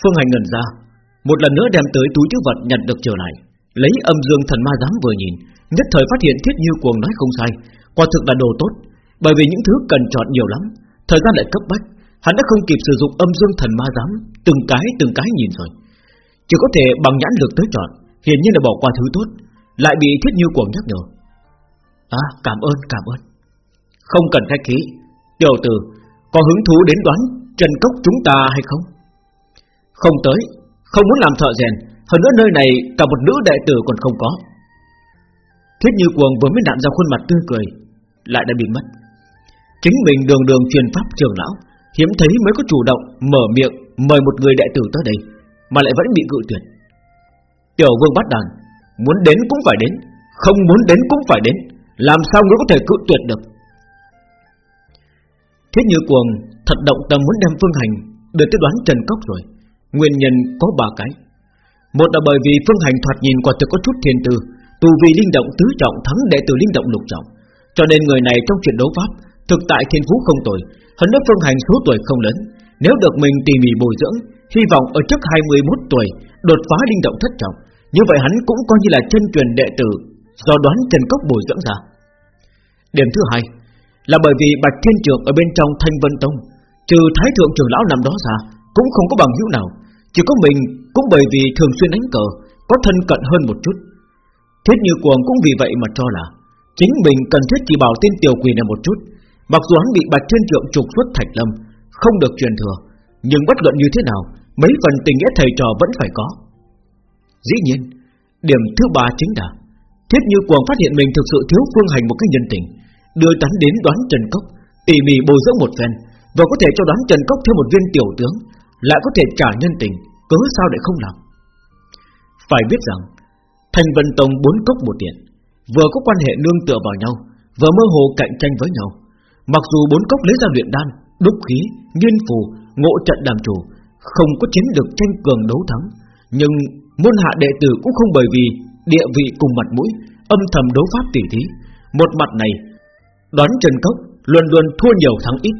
Phương Hành ngẩn ra, Một lần nữa đem tới túi chứa vật nhặt được trở lại, Lấy âm dương thần ma giám vừa nhìn, Nhất thời phát hiện thiết như cuồng nói không sai. Quả thực là đồ tốt, Bởi vì những thứ cần chọn nhiều lắm, Thời gian lại cấp bách, Hắn đã không kịp sử dụng âm dương thần ma giám, Từng cái từng cái nhìn rồi. Chỉ có thể bằng nhãn lực tới chọn, Hiển nhiên là bỏ qua thứ tốt, Lại bị thiết như cuồng nhắc nhở. À cảm ơn cảm ơn. Không cần khách khí Tiểu tử, Có hứng thú đến đoán Trần Cốc chúng ta hay không? Không tới, Không muốn làm thợ rèn, Hơn nữa nơi này cả một nữ đệ tử còn không có. Thiết như cuồng vừa mới nặn ra khuôn mặt tươi cười, Lại đã bị mất. Chính mình đường đường truyền pháp trường lão, Hiếm thấy mới có chủ động Mở miệng mời một người đệ tử tới đây, Mà lại vẫn bị cự tuyệt. Tiểu vương bắt đàn, Muốn đến cũng phải đến, Không muốn đến cũng phải đến, Làm sao ngươi có thể cự tuyệt được? Thiết như cuồng, thật động tâm muốn đem phương hành Đưa tới đoán Trần Cốc rồi. Nguyên nhân có ba cái. Một là bởi vì phương hành thoạt nhìn quả thực có chút thiên tư Tu vì linh động tứ trọng thắng đệ tử linh động lục trọng. Cho nên người này trong chuyện đấu pháp, Thực tại thiên phú không tồi, Hơn nữa phương hành số tuổi không lớn. Nếu được mình tỉ mỉ bồi dưỡng, Hy vọng ở trước 21 tuổi Đột phá linh động thất trọng, Như vậy hắn cũng coi như là chân truyền đệ tử Do đoán Trần Cốc bồi dưỡng ra. Điểm thứ hai là bởi vì Bạch Thiên Trường ở bên trong Thanh Vân Tông, Trừ Thái Thượng trưởng Lão nằm đó ra, Cũng không có bằng hữu nào. Chỉ có mình cũng bởi vì thường xuyên đánh cờ, Có thân cận hơn một chút. Thiết như cuồng cũng vì vậy mà cho là Chính mình cần thiết chỉ bảo tên tiểu quỷ này một chút. Mặc dù hắn bị Bạch Thiên Trượng trục xuất Thạch Lâm, Không được truyền thừa, Nhưng bất luận như thế nào, Mấy phần tình nghĩa thầy trò vẫn phải có. Dĩ nhiên, Điểm thứ ba chính là Thiết như cuồng phát hiện mình thực sự thiếu phương hành một cái nhân tình. Đưa tán đến đoán Trần Cốc Tỉ mỉ bồi dưỡng một phen Và có thể cho đoán Trần Cốc thêm một viên tiểu tướng Lại có thể trả nhân tình Cớ sao lại không làm? Phải biết rằng Thành Vân Tông bốn cốc một điện Vừa có quan hệ nương tựa vào nhau Vừa mơ hồ cạnh tranh với nhau. Mặc dù bốn cốc lấy ra luyện đan Đúc khí, nghiên phù, ngộ trận đàm chủ Không có chiến được tranh cường đấu thắng Nhưng môn hạ đệ tử cũng không bởi vì Địa vị cùng mặt mũi Âm thầm đấu pháp tỉ thí. Một mặt này Đoán Trần Cốc, luôn luôn thua nhiều thắng ít.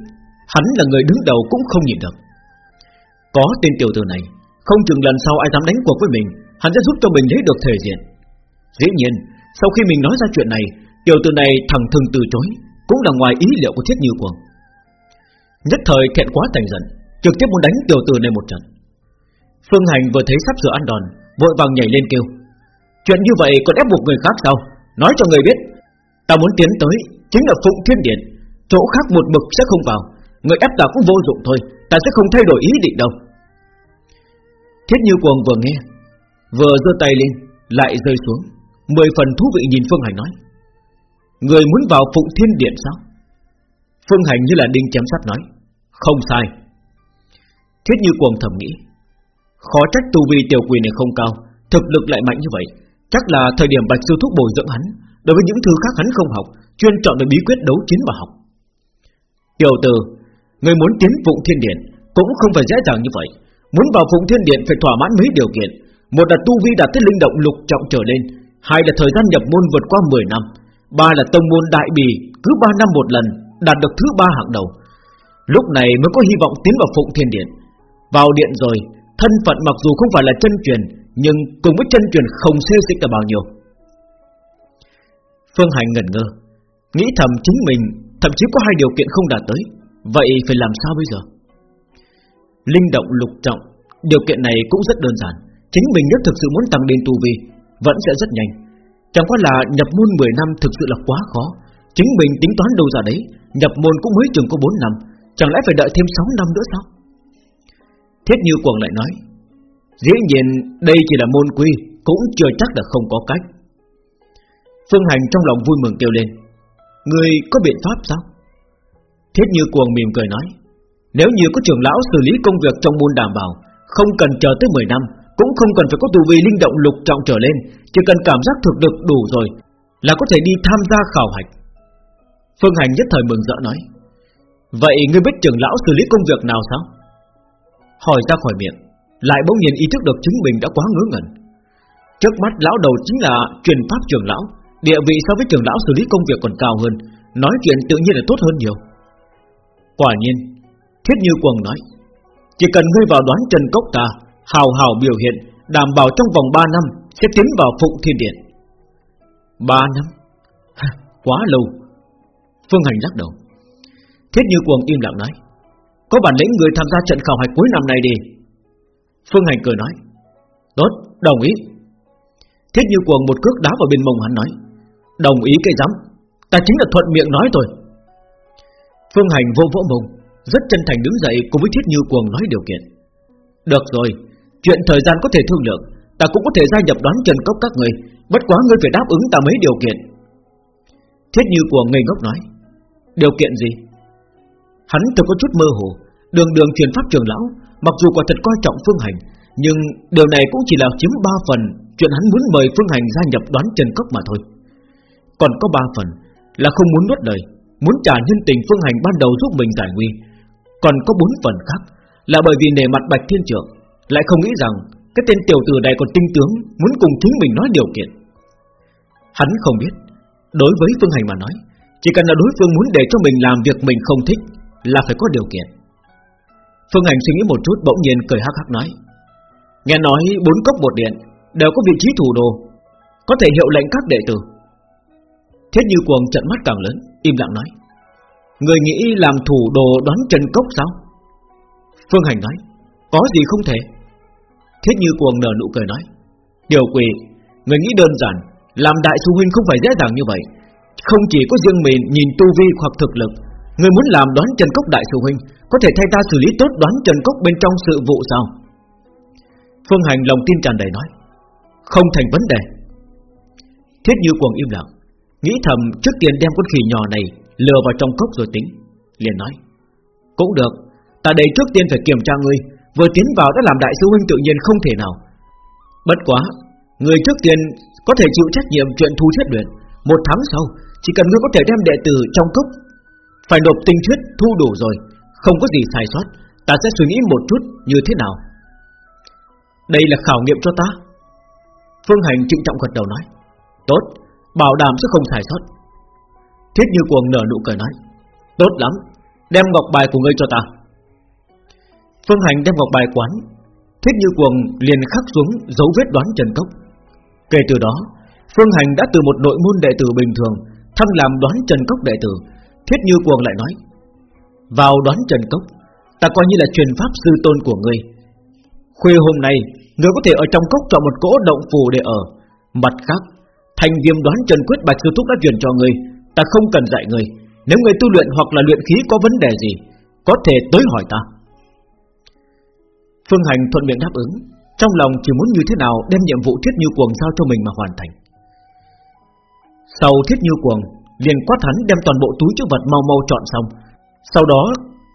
Hắn là người đứng đầu cũng không nhịn được. Có tên tiểu tử này, Không chừng lần sau ai dám đánh cuộc với mình, Hắn sẽ giúp cho mình lấy được thể diện. Dĩ nhiên, Sau khi mình nói ra chuyện này, Tiểu tử này thẳng thừng từ chối, Cũng là ngoài ý liệu của Thiết Như Cuồng. Nhất thời thẹn quá thành giận, Trực tiếp muốn đánh tiểu tử này một trận. Phương Hành vừa thấy sắp sửa ăn đòn, Vội vàng nhảy lên kêu. Chuyện như vậy còn ép buộc người khác sao? Nói cho người biết. Ta muốn tiến tới Chính là Phụng Thiên Điện. Chỗ khác một mực sẽ không vào. Người ép ta cũng vô dụng thôi. Ta sẽ không thay đổi ý định đâu. Thiết Như Cuồng vừa nghe, Vừa giơ tay lên, Lại rơi xuống. Mười phần thú vị nhìn Phương Hành nói, Người muốn vào Phụng Thiên Điện sao? Phương Hành như là đinh chém sắt nói, Không sai. Thiết Như Cuồng thầm nghĩ, Khó trách tu vi tiểu quỷ này không cao, Thực lực lại mạnh như vậy. Chắc là thời điểm Bạch Sư Thúc bồi dưỡng hắn, Đối với những thứ khác hắn không học Chuyên chọn được bí quyết đấu chiến và học. Tiểu tử, Người muốn tiến Phụng Thiên Điện Cũng không phải dễ dàng như vậy. Muốn vào Phụng Thiên Điện phải thỏa mãn mấy điều kiện. Một là tu vi đạt tới linh động lục trọng trở lên, Hai là thời gian nhập môn vượt qua 10 năm, Ba là tông môn đại bì Cứ 3 năm một lần Đạt được thứ ba hạng đầu. Lúc này mới có hy vọng tiến vào Phụng Thiên Điện. Vào điện rồi, Thân phận mặc dù không phải là chân truyền, Nhưng cùng với chân truyền không xê xích là bao nhiêu. Phương Hành ngẩn ngơ. Nghĩ thầm chính mình, Thậm chí có hai điều kiện không đạt tới. Vậy phải làm sao bây giờ? Linh động lục trọng, Điều kiện này cũng rất đơn giản. Chính mình nếu thực sự muốn tăng đến tu vi, Vẫn sẽ rất nhanh. Chẳng qua là nhập môn 10 năm thực sự là quá khó. Chính mình tính toán đâu ra đấy, Nhập môn cũng mới chừng có 4 năm. Chẳng lẽ phải đợi thêm 6 năm nữa sao? Thiết Như Quần lại nói, Dĩ nhiên, đây chỉ là môn quy, Cũng chưa chắc là không có cách. Phương Hành trong lòng vui mừng kêu lên Người có biện pháp sao? Thiết Như Cuồng mỉm cười nói, Nếu như có trưởng lão xử lý công việc trong môn đảm bảo, Không cần chờ tới 10 năm, Cũng không cần phải có tù vi linh động lục trọng trở lên, Chỉ cần cảm giác thực lực đủ rồi Là có thể đi tham gia khảo hạch. Phương Hành nhất thời mừng rỡ nói, Vậy ngươi biết trưởng lão xử lý công việc nào sao? Hỏi ra khỏi miệng, Lại bỗng nhiên ý thức được chính mình đã quá ngớ ngẩn. Trước mắt lão đầu chính là truyền pháp trưởng lão Địa vị so với trưởng lão xử lý công việc còn cao hơn Nói chuyện tự nhiên là tốt hơn nhiều. Quả nhiên Thiết như quần nói Chỉ cần ngươi vào đoán Trần Cốc ta Hào hào biểu hiện Đảm bảo trong vòng 3 năm Sẽ tiến vào Phụng Thiên Điện. 3 năm? Quá lâu. Phương Hành lắc đầu. Thiết như quần im lặng nói Có bản lĩnh người tham gia trận khảo hạch cuối năm này đi. Phương Hành cười nói Tốt, đồng ý. Thiết như quần một cước đá vào bên mông hắn nói Đồng ý cái giám. Ta chính là thuận miệng nói thôi. Phương Hành vô vỗ mông Rất chân thành đứng dậy cùng với Thiết Như Cuồng nói điều kiện. Được rồi, Chuyện thời gian có thể thương lượng, Ta cũng có thể gia nhập đoán trần cốc các người, Bất quá ngươi phải đáp ứng ta mấy điều kiện. Thiết Như Cuồng ngây ngốc nói, Điều kiện gì? Hắn từng có chút mơ hồ, Đường đường truyền pháp trường lão, Mặc dù quả thật coi trọng Phương Hành, Nhưng điều này cũng chỉ là chiếm 3 phần Chuyện hắn muốn mời Phương Hành gia nhập đoán trần cốc mà thôi. Còn có ba phần Là không muốn nuốt lời, Muốn trả nhân tình Phương Hành ban đầu giúp mình giải nguy. Còn có bốn phần khác Là bởi vì nề mặt Bạch Thiên Trưởng Lại không nghĩ rằng Cái tên tiểu tử này còn tinh tướng Muốn cùng chính mình nói điều kiện. Hắn không biết Đối với Phương Hành mà nói Chỉ cần là đối phương muốn để cho mình làm việc mình không thích Là phải có điều kiện. Phương Hành suy nghĩ một chút bỗng nhiên cười hắc hắc nói Nghe nói bốn cốc một điện Đều có vị trí thủ đồ Có thể hiệu lệnh các đệ tử. Thiết như cuồng trận mắt càng lớn, Im lặng nói, Người nghĩ làm thủ đồ đoán Trần cốc sao? Phương Hành nói, Có gì không thể. Thiết như cuồng nở nụ cười nói, Điều quỷ Người nghĩ đơn giản, Làm đại sư huynh không phải dễ dàng như vậy. Không chỉ có riêng mình nhìn tu vi hoặc thực lực, Người muốn làm đoán Trần cốc đại sư huynh, Có thể thay ta xử lý tốt đoán Trần cốc bên trong sự vụ sao? Phương Hành lòng tin tràn đầy nói, Không thành vấn đề. Thiết như cuồng im lặng Nghĩ thầm trước tiên đem con khỉ nhỏ này Lừa vào trong cốc rồi tính. Liền nói, Cũng được, Ta đây trước tiên phải kiểm tra ngươi, Vừa tiến vào đã làm đại sư huynh tự nhiên không thể nào. Bất quá Người trước tiên có thể chịu trách nhiệm chuyện thu thiết luyện. Một tháng sau, Chỉ cần ngươi có thể đem đệ tử trong cốc Phải nộp tinh thuyết thu đủ rồi, Không có gì sai sót, Ta sẽ suy nghĩ một chút như thế nào. Đây là khảo nghiệm cho ta. Phương Hành trịnh trọng gật đầu nói, Tốt Bảo đảm sẽ không sai sót. Thiết như cuồng nở nụ cười nói, Tốt lắm, Đem ngọc bài của ngươi cho ta. Phương Hành đem ngọc bài quán, Thiết như cuồng liền khắc xuống dấu vết đoán trần cốc. Kể từ đó, Phương Hành đã từ một nội môn đệ tử bình thường Thăng làm đoán trần cốc đệ tử. Thiết Như Cuồng lại nói, Vào đoán Trần Cốc, Ta coi như là truyền pháp sư tôn của ngươi. Khuya hôm nay, Ngươi có thể ở trong cốc chọn một cỗ động phù để ở, Mặt khác Thành viêm đoán Trần Quyết Bạch Sư Thúc đã truyền cho ngươi Ta không cần dạy người. Nếu người tu luyện hoặc là luyện khí có vấn đề gì, Có thể tới hỏi ta. Phương Hành thuận miệng đáp ứng, Trong lòng chỉ muốn như thế nào Đem nhiệm vụ thiết như cuồng giao cho mình mà hoàn thành. Sau thiết như cuồng, liền quát hắn đem toàn bộ túi chứa vật mau mau chọn xong, Sau đó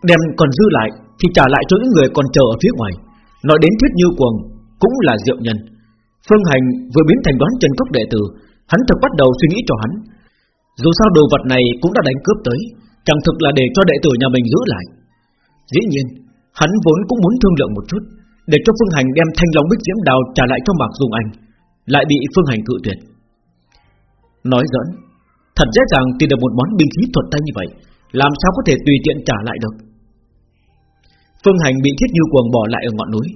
đem còn dư lại Thì trả lại cho những người còn chờ ở phía ngoài. Nói đến thiết như cuồng Cũng là diệu nhân. Phương Hành vừa biến thành đoán chân cốc đệ tử Hắn thực bắt đầu suy nghĩ cho hắn. Dù sao đồ vật này cũng đã đánh cướp tới, Chẳng thực là để cho đệ tử nhà mình giữ lại. Dĩ nhiên, Hắn vốn cũng muốn thương lượng một chút, Để cho Phương Hành đem thanh long bích diễm đào trả lại cho Mạc Dung Anh, Lại bị Phương Hành cự tuyệt. Nói giỡn, Thật dễ dàng tìm được một món binh khí thuật tay như vậy, Làm sao có thể tùy tiện trả lại được? Phương Hành bị thiết như cuồng bỏ lại ở ngọn núi,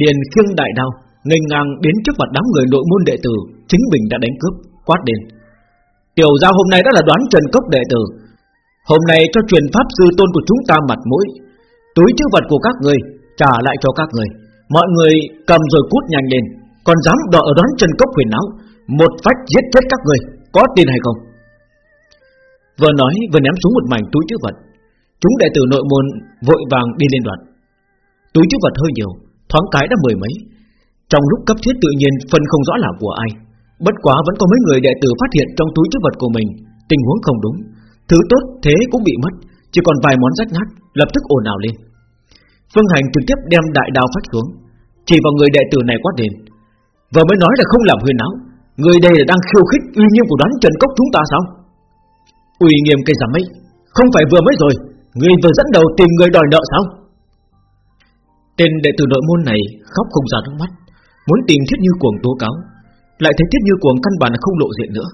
Liền khiêng đại đao nghênh ngang đến trước mặt đám người nội môn đệ tử, Chính mình đã đánh cướp, Quát lên. Tiểu gia hôm nay đã là đoán trần cốc đệ tử. Hôm nay cho truyền pháp sư tôn của chúng ta mặt mũi. Túi chữ vật của các người, Trả lại cho các người. Mọi người cầm rồi cút nhanh lên, Còn dám đọ ở đoán trần cốc huyền não Một phách giết chết các người, Có tin hay không? Vừa nói, vừa ném xuống một mảnh túi chữ vật. Chúng đệ tử nội môn vội vàng đi lên đoạn. Túi chữ vật hơi nhiều, Thoáng cái đã mười mấy trong lúc cấp thiết tự nhiên, phân không rõ là của ai. Bất quá vẫn có mấy người đệ tử phát hiện Trong túi chữ vật của mình, Tình huống không đúng. Thứ tốt thế cũng bị mất, Chỉ còn vài món rách nát, Lập tức ồn ào lên. Phương Hành trực tiếp đem đại đao phát xuống, Chỉ vào người đệ tử này quát đền Vừa mới nói là không làm huyền áo, Người đây là đang khiêu khích uy nghiêm của đoán trần cốc chúng ta sao? Uy nghiêm cây giảm ấy, Không phải vừa mới rồi, Người vừa dẫn đầu tìm người đòi nợ sao? Tên đệ tử nội môn này Khóc không ra nước mắt. Muốn tìm thiết như cuồng tố cáo, Lại thấy thiết như cuồng căn bản không lộ diện nữa.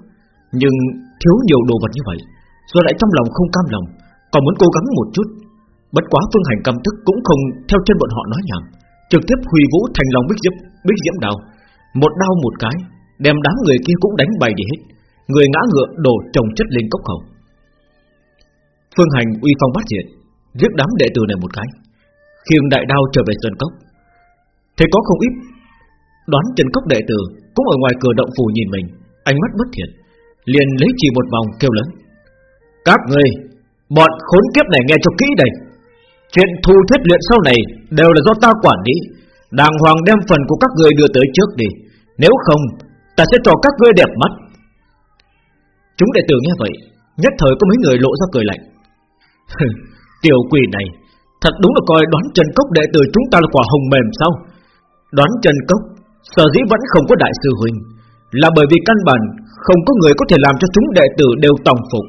Nhưng thiếu nhiều đồ vật như vậy, Rồi lại trong lòng không cam lòng, Còn muốn cố gắng một chút. Bất quá phương hành căm tức cũng không theo chân bọn họ nói nhảm. Trực tiếp huy vũ thành lòng bích diễm Bích diễm đào. Một đau một cái, Đem đám người kia cũng đánh bay đi hết. Người ngã ngựa đổ trồng chất lên cốc khẩu Phương hành uy phong bát diện Giết đám đệ tử này một cái. Khiêng đại đao trở về sơn cốc. Thế có không ít Đoán trần cốc đệ tử, Cũng ở ngoài cửa động phủ nhìn mình, Ánh mắt bất thiện, Liền lấy chỉ một vòng kêu lớn. Các người, Bọn khốn kiếp này nghe cho kỹ đây. Chuyện thu thiết luyện sau này Đều là do ta quản lý. Đàng hoàng đem phần của các người đưa tới trước đi. Nếu không, Ta sẽ cho các ngươi đẹp mắt. Chúng đệ tử nghe vậy, Nhất thời có mấy người lộ ra cười lạnh. Tiểu quỷ này, Thật đúng là coi đoán Trần Cốc đệ tử chúng ta là quả hồng mềm sao? Đoán Trần Cốc Sở dĩ vẫn không có đại sư huynh Là bởi vì căn bản Không có người có thể làm cho chúng đệ tử đều tòng phục.